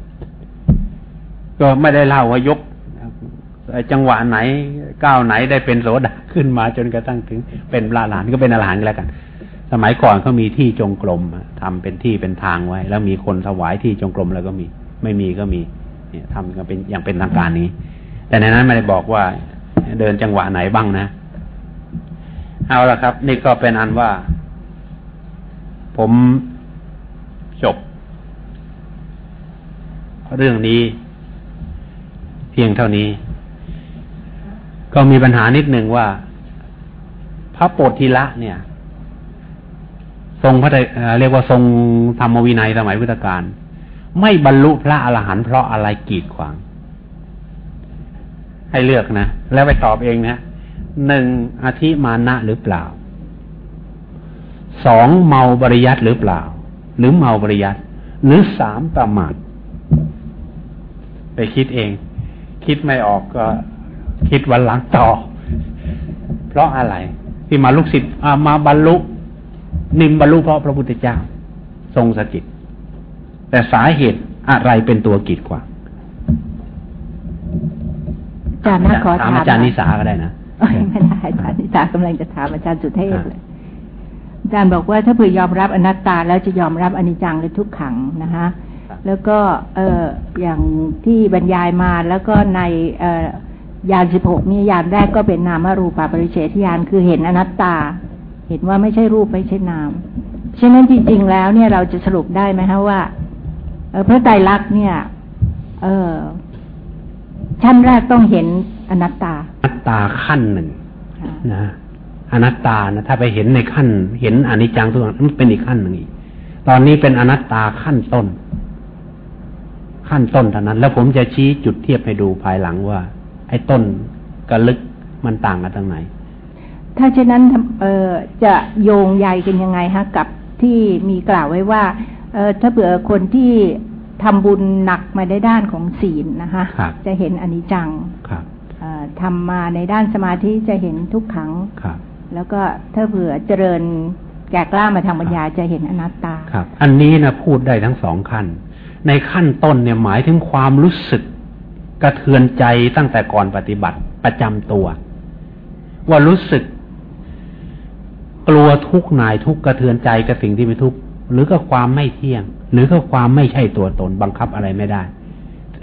ก็ไม่ได้เล่าว่ายกจังหวะไหนก้าวไหนได้เป็นโสดาขึ้นมาจนกระทั่งถึง เป็นลาหลานก็เป็นอรหันต์แล้วกัน สมัยก่อนเขามีที่จงกรมทำเป็นที่เป็นทางไว้ แล้วมีคนถวายที่จงกรมแล้วก็มี ไม่มีก็มี เนี่ยทำกันเป็นอย่างเป็นทางการนี้ แต่ในนั้นไม่ได้บอกว่า เดินจังหวะไหนบ้างนะ เอาละครับ นี่ก็เป็นอันว่า ผมจบ เรื่องนี้ เพียงเท่านี้ ก็มีปัญหานิดหนึ่งว่า พระโปธิละเนี่ยทรงพระเรียกว่าทรงธรรมวินัยสมัยพุทธกาล ไม่บรรลุพระอรหันต์เพราะอะไรกีดขวาง ให้เลือกนะ แล้วไปตอบเองนะหนึ่งอธิมานะหรือเปล่าสองเมาบริยัตหรือเปล่า หรือเมาบริยัตหรือสามประมาทไปคิดเอง คิดไม่ออกก็ คิดวันหลังต่อ เพราะอะไร ที่มาลูกศิษย์มาบรรลุนิมบรรลุเพราะพระพุทธเจ้า ทรงสกิด แต่สาเหตุอะไรเป็นตัวกิดกว่าอาจารย์นะขอถามอาจารย์นิสาก็ได้นะไม่ได้อาจารย์นิสากำลังจะถามอาจารย์สุเทพเลยอาจารย์บอกว่าถ้าเผื่อยอมรับอนัตตาแล้วจะยอมรับอนิจจังและทุกขังนะคะแล้วก็เอออย่างที่บรรยายมาแล้วก็ในเอยานสิบหกนี่ยานแรกก็เป็นนามรูปาปริเฉทยานคือเห็นอนัตตา เห็นว่าไม่ใช่รูปไม่ใช่นามฉะนั้นจริง ๆ แล้วเนี่ยเราจะสรุปได้ไหมคะว่า พระไตรลักษณ์เนี่ย เออชั้นแรกต้องเห็นอนัตตา อนัตตาขั้นหนึ่งนะอนัตตานะถ้าไปเห็นในขั้น เห็นอนิจจังทุกอย่างมันเป็นอีกขั้นหนึ่งอีก ตอนนี้เป็นอนัตตาขั้นต้น ขั้นต้นเท่านั้น แล้วผมจะชี้จุดเทียบให้ดูภายหลังว่า ไอ้ต้นกับลึกมันต่างกันตรงไหน ถ้าเช่นนั้นเออจะโยงใยกันยังไงฮะ กับที่มีกล่าวไว้ว่า เออถ้าเผื่อคนที่ทำบุญหนักมาในด้านของศีลนะคะ จะเห็นอนิจจังทำมาในด้านสมาธิจะเห็นทุกขังแล้วก็ถ้าเผื่อเจริญแก่กล้ามาทางปัญญาจะเห็นอนัตตาครับ อันนี้นะพูดได้ทั้งสองขั้น ในขั้นต้นเนี่ยหมายถึงความรู้สึกกระเทือนใจตั้งแต่ก่อนปฏิบัติประจำตัว ว่ารู้สึก กลัวทุกข์หน่ายทุกข์กระเทือนใจกับสิ่งที่เป็นทุกข์ หรือก็ความไม่เที่ยง หรือก็ความไม่ใช่ตัวตน บังคับอะไรไม่ได้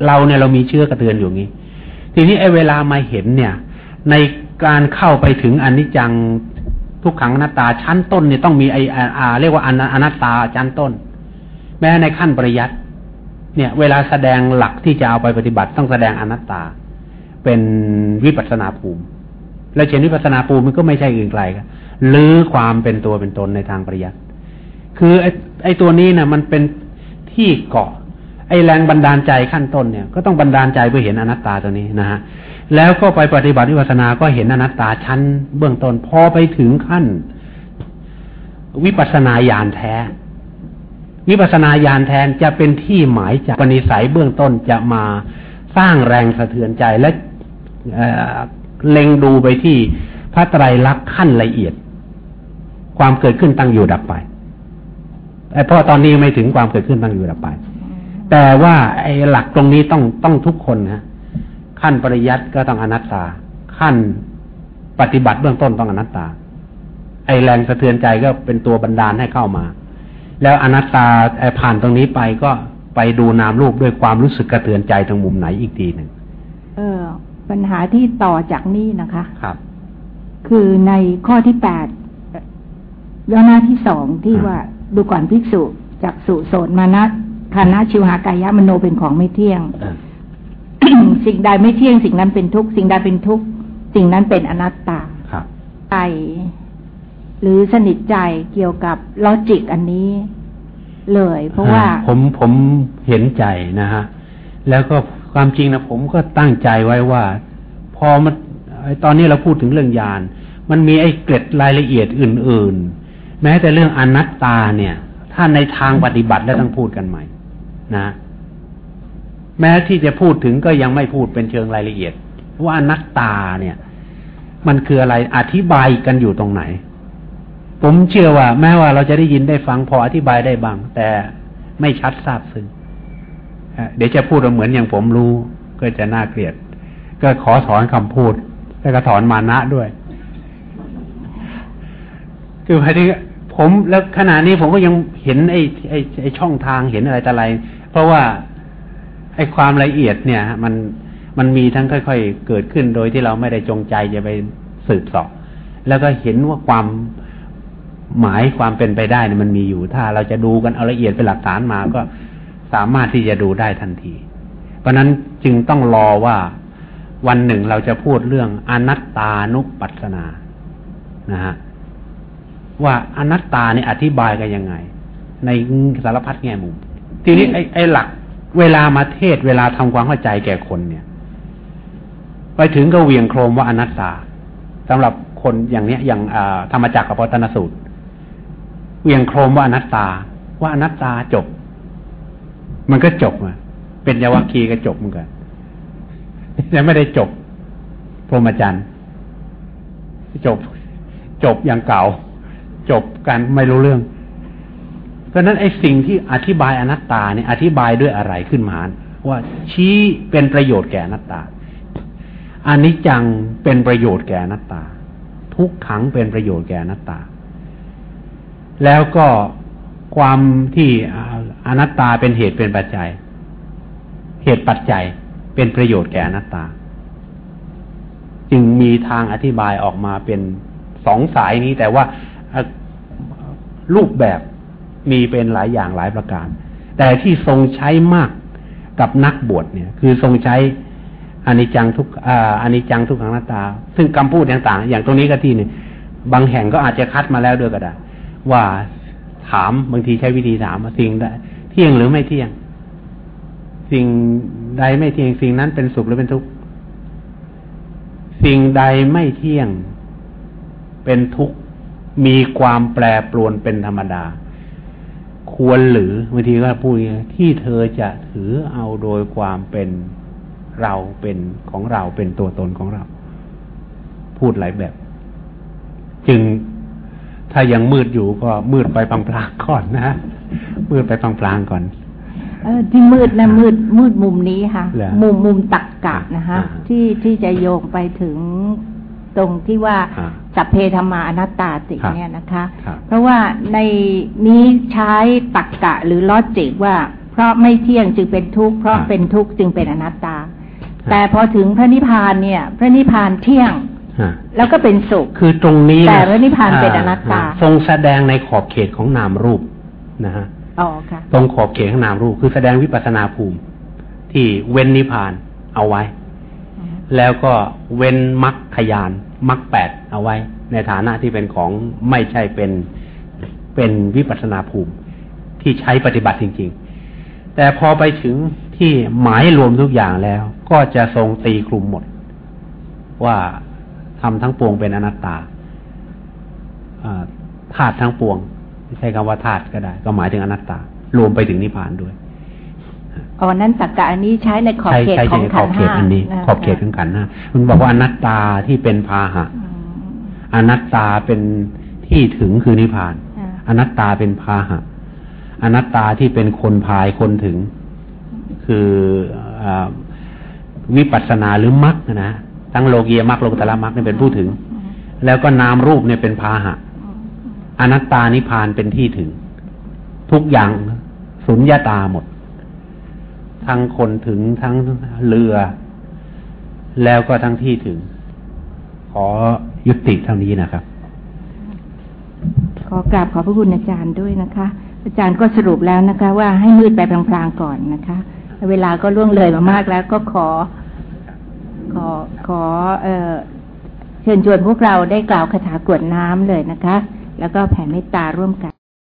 เราเนี่ยเรามีเชื่อกระเตือนอยู่งี้ ทีนี้ไอ้เวลามาเห็นเนี่ย ในการเข้าไปถึงอนิจจังทุกขังอนัตตาชั้นต้นเนี่ยต้องมีไออาเรียกว่าอนัตตาชั้นต้น แม้ในขั้นปริยัติเนี่ย เวลาแสดงหลักที่จะเอาไปปฏิบัติต้องแสดงอนัตตา เป็นวิปัสนาภูมิ และเช่นวิปัสนาภูมิมันก็ไม่ใช่อื่นไกลครับลือความเป็นตัวเป็นตนในทางปริยัติ คือไอ้ไอ้ตัวนี้นะ่ะ มันเป็นที่เกาะ ไอ้แรงบันดาลใจขั้นต้นเนี่ย ก็ต้องบันดาลใจเพื่อเห็นอนัตตาตัวนี้นะฮะแล้วก็ไปปฏิบัติวิปัสสนาก็เห็นอนัตตาชั้น เบื้องต้นพอไปถึงขั้น วิปัสนาญาณแท้ วิปัสนาญาณแทนจะเป็นที่หมายจากปณิสัยเบื้องต้นจะมาสร้างแรงสะเทือนใจและเล็งดูไปที่พระไตรลักษณ์ขั้นละเอียด ความเกิดขึ้นตั้งอยู่ดับไป ไอ้เพราะตอนนี้ไม่ถึงความเกิดขึ้นตั้งอยู่ดับไป แต่ว่าไอ้หลักตรงนี้ต้องต้องทุกคนนะขั้นปริยัติก็ต้องอนัตตา ขั้นปฏิบัติเบื้องต้นต้องอนัตตา ไอ้แรงสะเทือนใจก็เป็นตัวบันดาลให้เข้ามา แล้วอนัตตาไอ้ผ่านตรงนี้ไปก็ไปดูนามรูปด้วยความรู้สึกกระเทือนใจทางมุมไหนอีกทีหนึ่งเออ ปัญหาที่ต่อจากนี้นะคะ ครับ คือในข้อที่แปดย่อหน้าที่สองที่ว่า ดูก่อนภิกษุจากสุโสนมานะคานะชิวหากายะมโนเป็นของไม่เที่ยงสิ่งใดไม่เที่ยงสิ่งนั้นเป็นทุกสิ่งใดเป็นทุกสิ่งนั้นเป็นอนัตตาใจหรือสนิทใจเกี่ยวกับลอจิกอันนี้เลย เพราะว่า ผมผมเห็นใจนะฮะ แล้วก็ความจริงนะผมก็ตั้งใจไว้ว่า พอมันตอนนี้เราพูดถึงเรื่องยาน มันมีไอ้เกร็ดรายละเอียดอื่น ๆ แม้แต่เรื่องอนัตตาเนี่ย ถ้าในทางปฏิบัติแล้วต้องพูดกันใหม่ นะ แม้ที่จะพูดถึงก็ยังไม่พูดเป็นเชิงรายละเอียด ว่าอนัตตาเนี่ย มันคืออะไรอธิบายกันอยู่ตรงไหน ผมเชื่อว่า แม้ว่าเราจะได้ยินได้ฟังพออธิบายได้บ้าง แต่ไม่ชัดทราบซึ้งเดี๋ยวจะพูดเหมือนอย่างผมรู้ ก็จะน่าเกลียด ก็ขอถอนคำพูด แล้วก็ถอนมานะด้วย คือหมายถึง ผมแล้วขณะนี้ผมก็ยังเห็นไอ้ไอ้ไอ้ช่องทางเห็นอะไรแต่อะไร เพราะว่าไอ้ความละเอียดเนี่ย มันมันมีทั้งค่อย ๆ เกิดขึ้นโดยที่เราไม่ได้จงใจจะไปสืบสอบแล้วก็เห็นว่าความหมายความเป็นไปได้เนี่ยมันมีอยู่ ถ้าเราจะดูกันเอาละเอียดเป็นหลักฐานมาก็สามารถที่จะดูได้ทันที เพราะนั้นจึงต้องรอว่าวันหนึ่งเราจะพูดเรื่องอนัตตานุปัสสนานะฮะ ว่าอนัตตาเนี่ยอธิบายกันยังไง ในสารพัดแง่มุม ทีนี้ไอ้ไอ้หลักเวลามาเทศเวลาทำความเข้าใจแก่คนเนี่ย ไปถึงก็เวียงโครมว่าอนัตตาสำหรับคนอย่างเนี้ยอย่างธรรมจักรกับปตนสูตร เวียงโครมว่าอนัตตา ว่าอนัตตาจบ มันก็จบอะเป็นยาวัคคีก็จบเหมือนกันยังไม่ได้จบพรหมจรรย์จบ จบอย่างเก่า จบกันไม่รู้เรื่อง เพราะนั้นไอ้สิ่งที่อธิบายอนัตตาเนี่ยอธิบายด้วยอะไรขึ้นมาว่าชี้เป็นประโยชน์แก่อนัตตาอันนี้จังเป็นประโยชน์แก่อนัตตา ทุกขังเป็นประโยชน์แก่อนัตตา แล้วก็ความที่อนัตตาเป็นเหตุเป็นปัจจัย เหตุปัจจัยเป็นประโยชน์แก่อนัตตา จึงมีทางอธิบายออกมาเป็นสองสายนี้แต่ว่า รูปแบบมีเป็นหลายอย่างหลายประการ แต่ที่ทรงใช้มากกับนักบวชเนี่ย คือทรงใช้อานิจังทุกอานิจังทุกขังหน้าตา ซึ่งคำพูดต่างๆ อย่างตรงนี้ก็ที่หนึ่งบางแห่งก็อาจจะคัดมาแล้วด้วยก็ได้ว่าถามบางทีใช้วิธีถามสิ่งใดเที่ยงหรือไม่เที่ยง สิ่งใดไม่เที่ยง สิ่งนั้นเป็นสุขหรือเป็นทุกข์สิ่งใดไม่เที่ยง เป็นทุกข์ มีความแปรปรวนเป็นธรรมดา ควรหรือบางทีก็พูดที่เธอจะถือเอาโดยความเป็นเราเป็นของเราเป็นตัวตนของเรา พูดหลายแบบ จึงถ้ายังมืดอยู่ก็มืดไปพลางๆก่อนนะมืดไปพลางๆก่อนเออที่มืดนะมืดมืดมุมนี้ค่ะ มุมมุมตักกะนะคะที่ที่จะโยงไปถึง ตรงที่ว่าสัพเพธรรมาอนัตตาติเนี่ยนะคะ เพราะว่าในนี้ใช้ตักกะหรือลอจิกว่า เพราะไม่เที่ยงจึงเป็นทุกข์เพราะเป็นทุกข์จึงเป็นอนัตตา แต่พอถึงพระนิพพานเนี่ย พระนิพพานเที่ยงแล้วก็เป็นสุขคือตรงนี้แต่พระนิพพานเป็นอนัตตา ทรงแสดงในขอบเขตของนามรูปนะฮะอ๋อค่ะตรงขอบเขตของนามรูป คือแสดงวิปัสนาภูมิ ที่เว้นนิพพานเอาไว้ แล้วก็เว้นมรรคขยาน มรรคแปดเอาไว้ ในฐานะที่เป็นของไม่ใช่เป็นเป็นวิปัสนาภูมิที่ใช้ปฏิบัติจริง ๆ แต่พอไปถึงที่หมายรวมทุกอย่างแล้ว ก็จะทรงตีกลุ่มหมด ว่าทำทั้งปวงเป็นอนัตตาธาตุทั้งปวงไม่ใช่คำว่าธาตุก็ได้ ก็หมายถึงอนัตตา รวมไปถึงนิพพานด้วย อ๋อนั้นสักกะอันนี้ใช้ในขอบเขตของขันห้าขอบเขตของขันห้ามันบอกว่าอนัตตาที่เป็นพาหะอนัตตาเป็นที่ถึงคือนิพพาน อนัตตาเป็นพาหะ อนัตตาที่เป็นคนพายคนถึง คืออวิปัสสนาหรือมรรคนะทั้งโลกียมรรคโลกุตละมรรคนี่เป็นผู้ถึง แล้วก็นามรูปเนี่ยเป็นพาหะ อนัตตานิพานเป็นที่ถึง ทุกอย่างสุญญาตาหมด ทั้งคนถึงทั้งเรือ แล้วก็ทั้งที่ถึง ขอยุติเท่านี้นะครับ ขอกราบขอพระคุณอาจารย์ด้วยนะคะ อาจารย์ก็สรุปแล้วนะคะ ว่าให้มืดไปพลางๆก่อนนะคะ เวลาก็ล่วงเลยมามากแล้วก็ขอ ขอขอเออเชิญชวนพวกเราได้กล่าวคาถากวดน้ำเลยนะคะ แล้วก็แผ่เมตตาร่วมกัน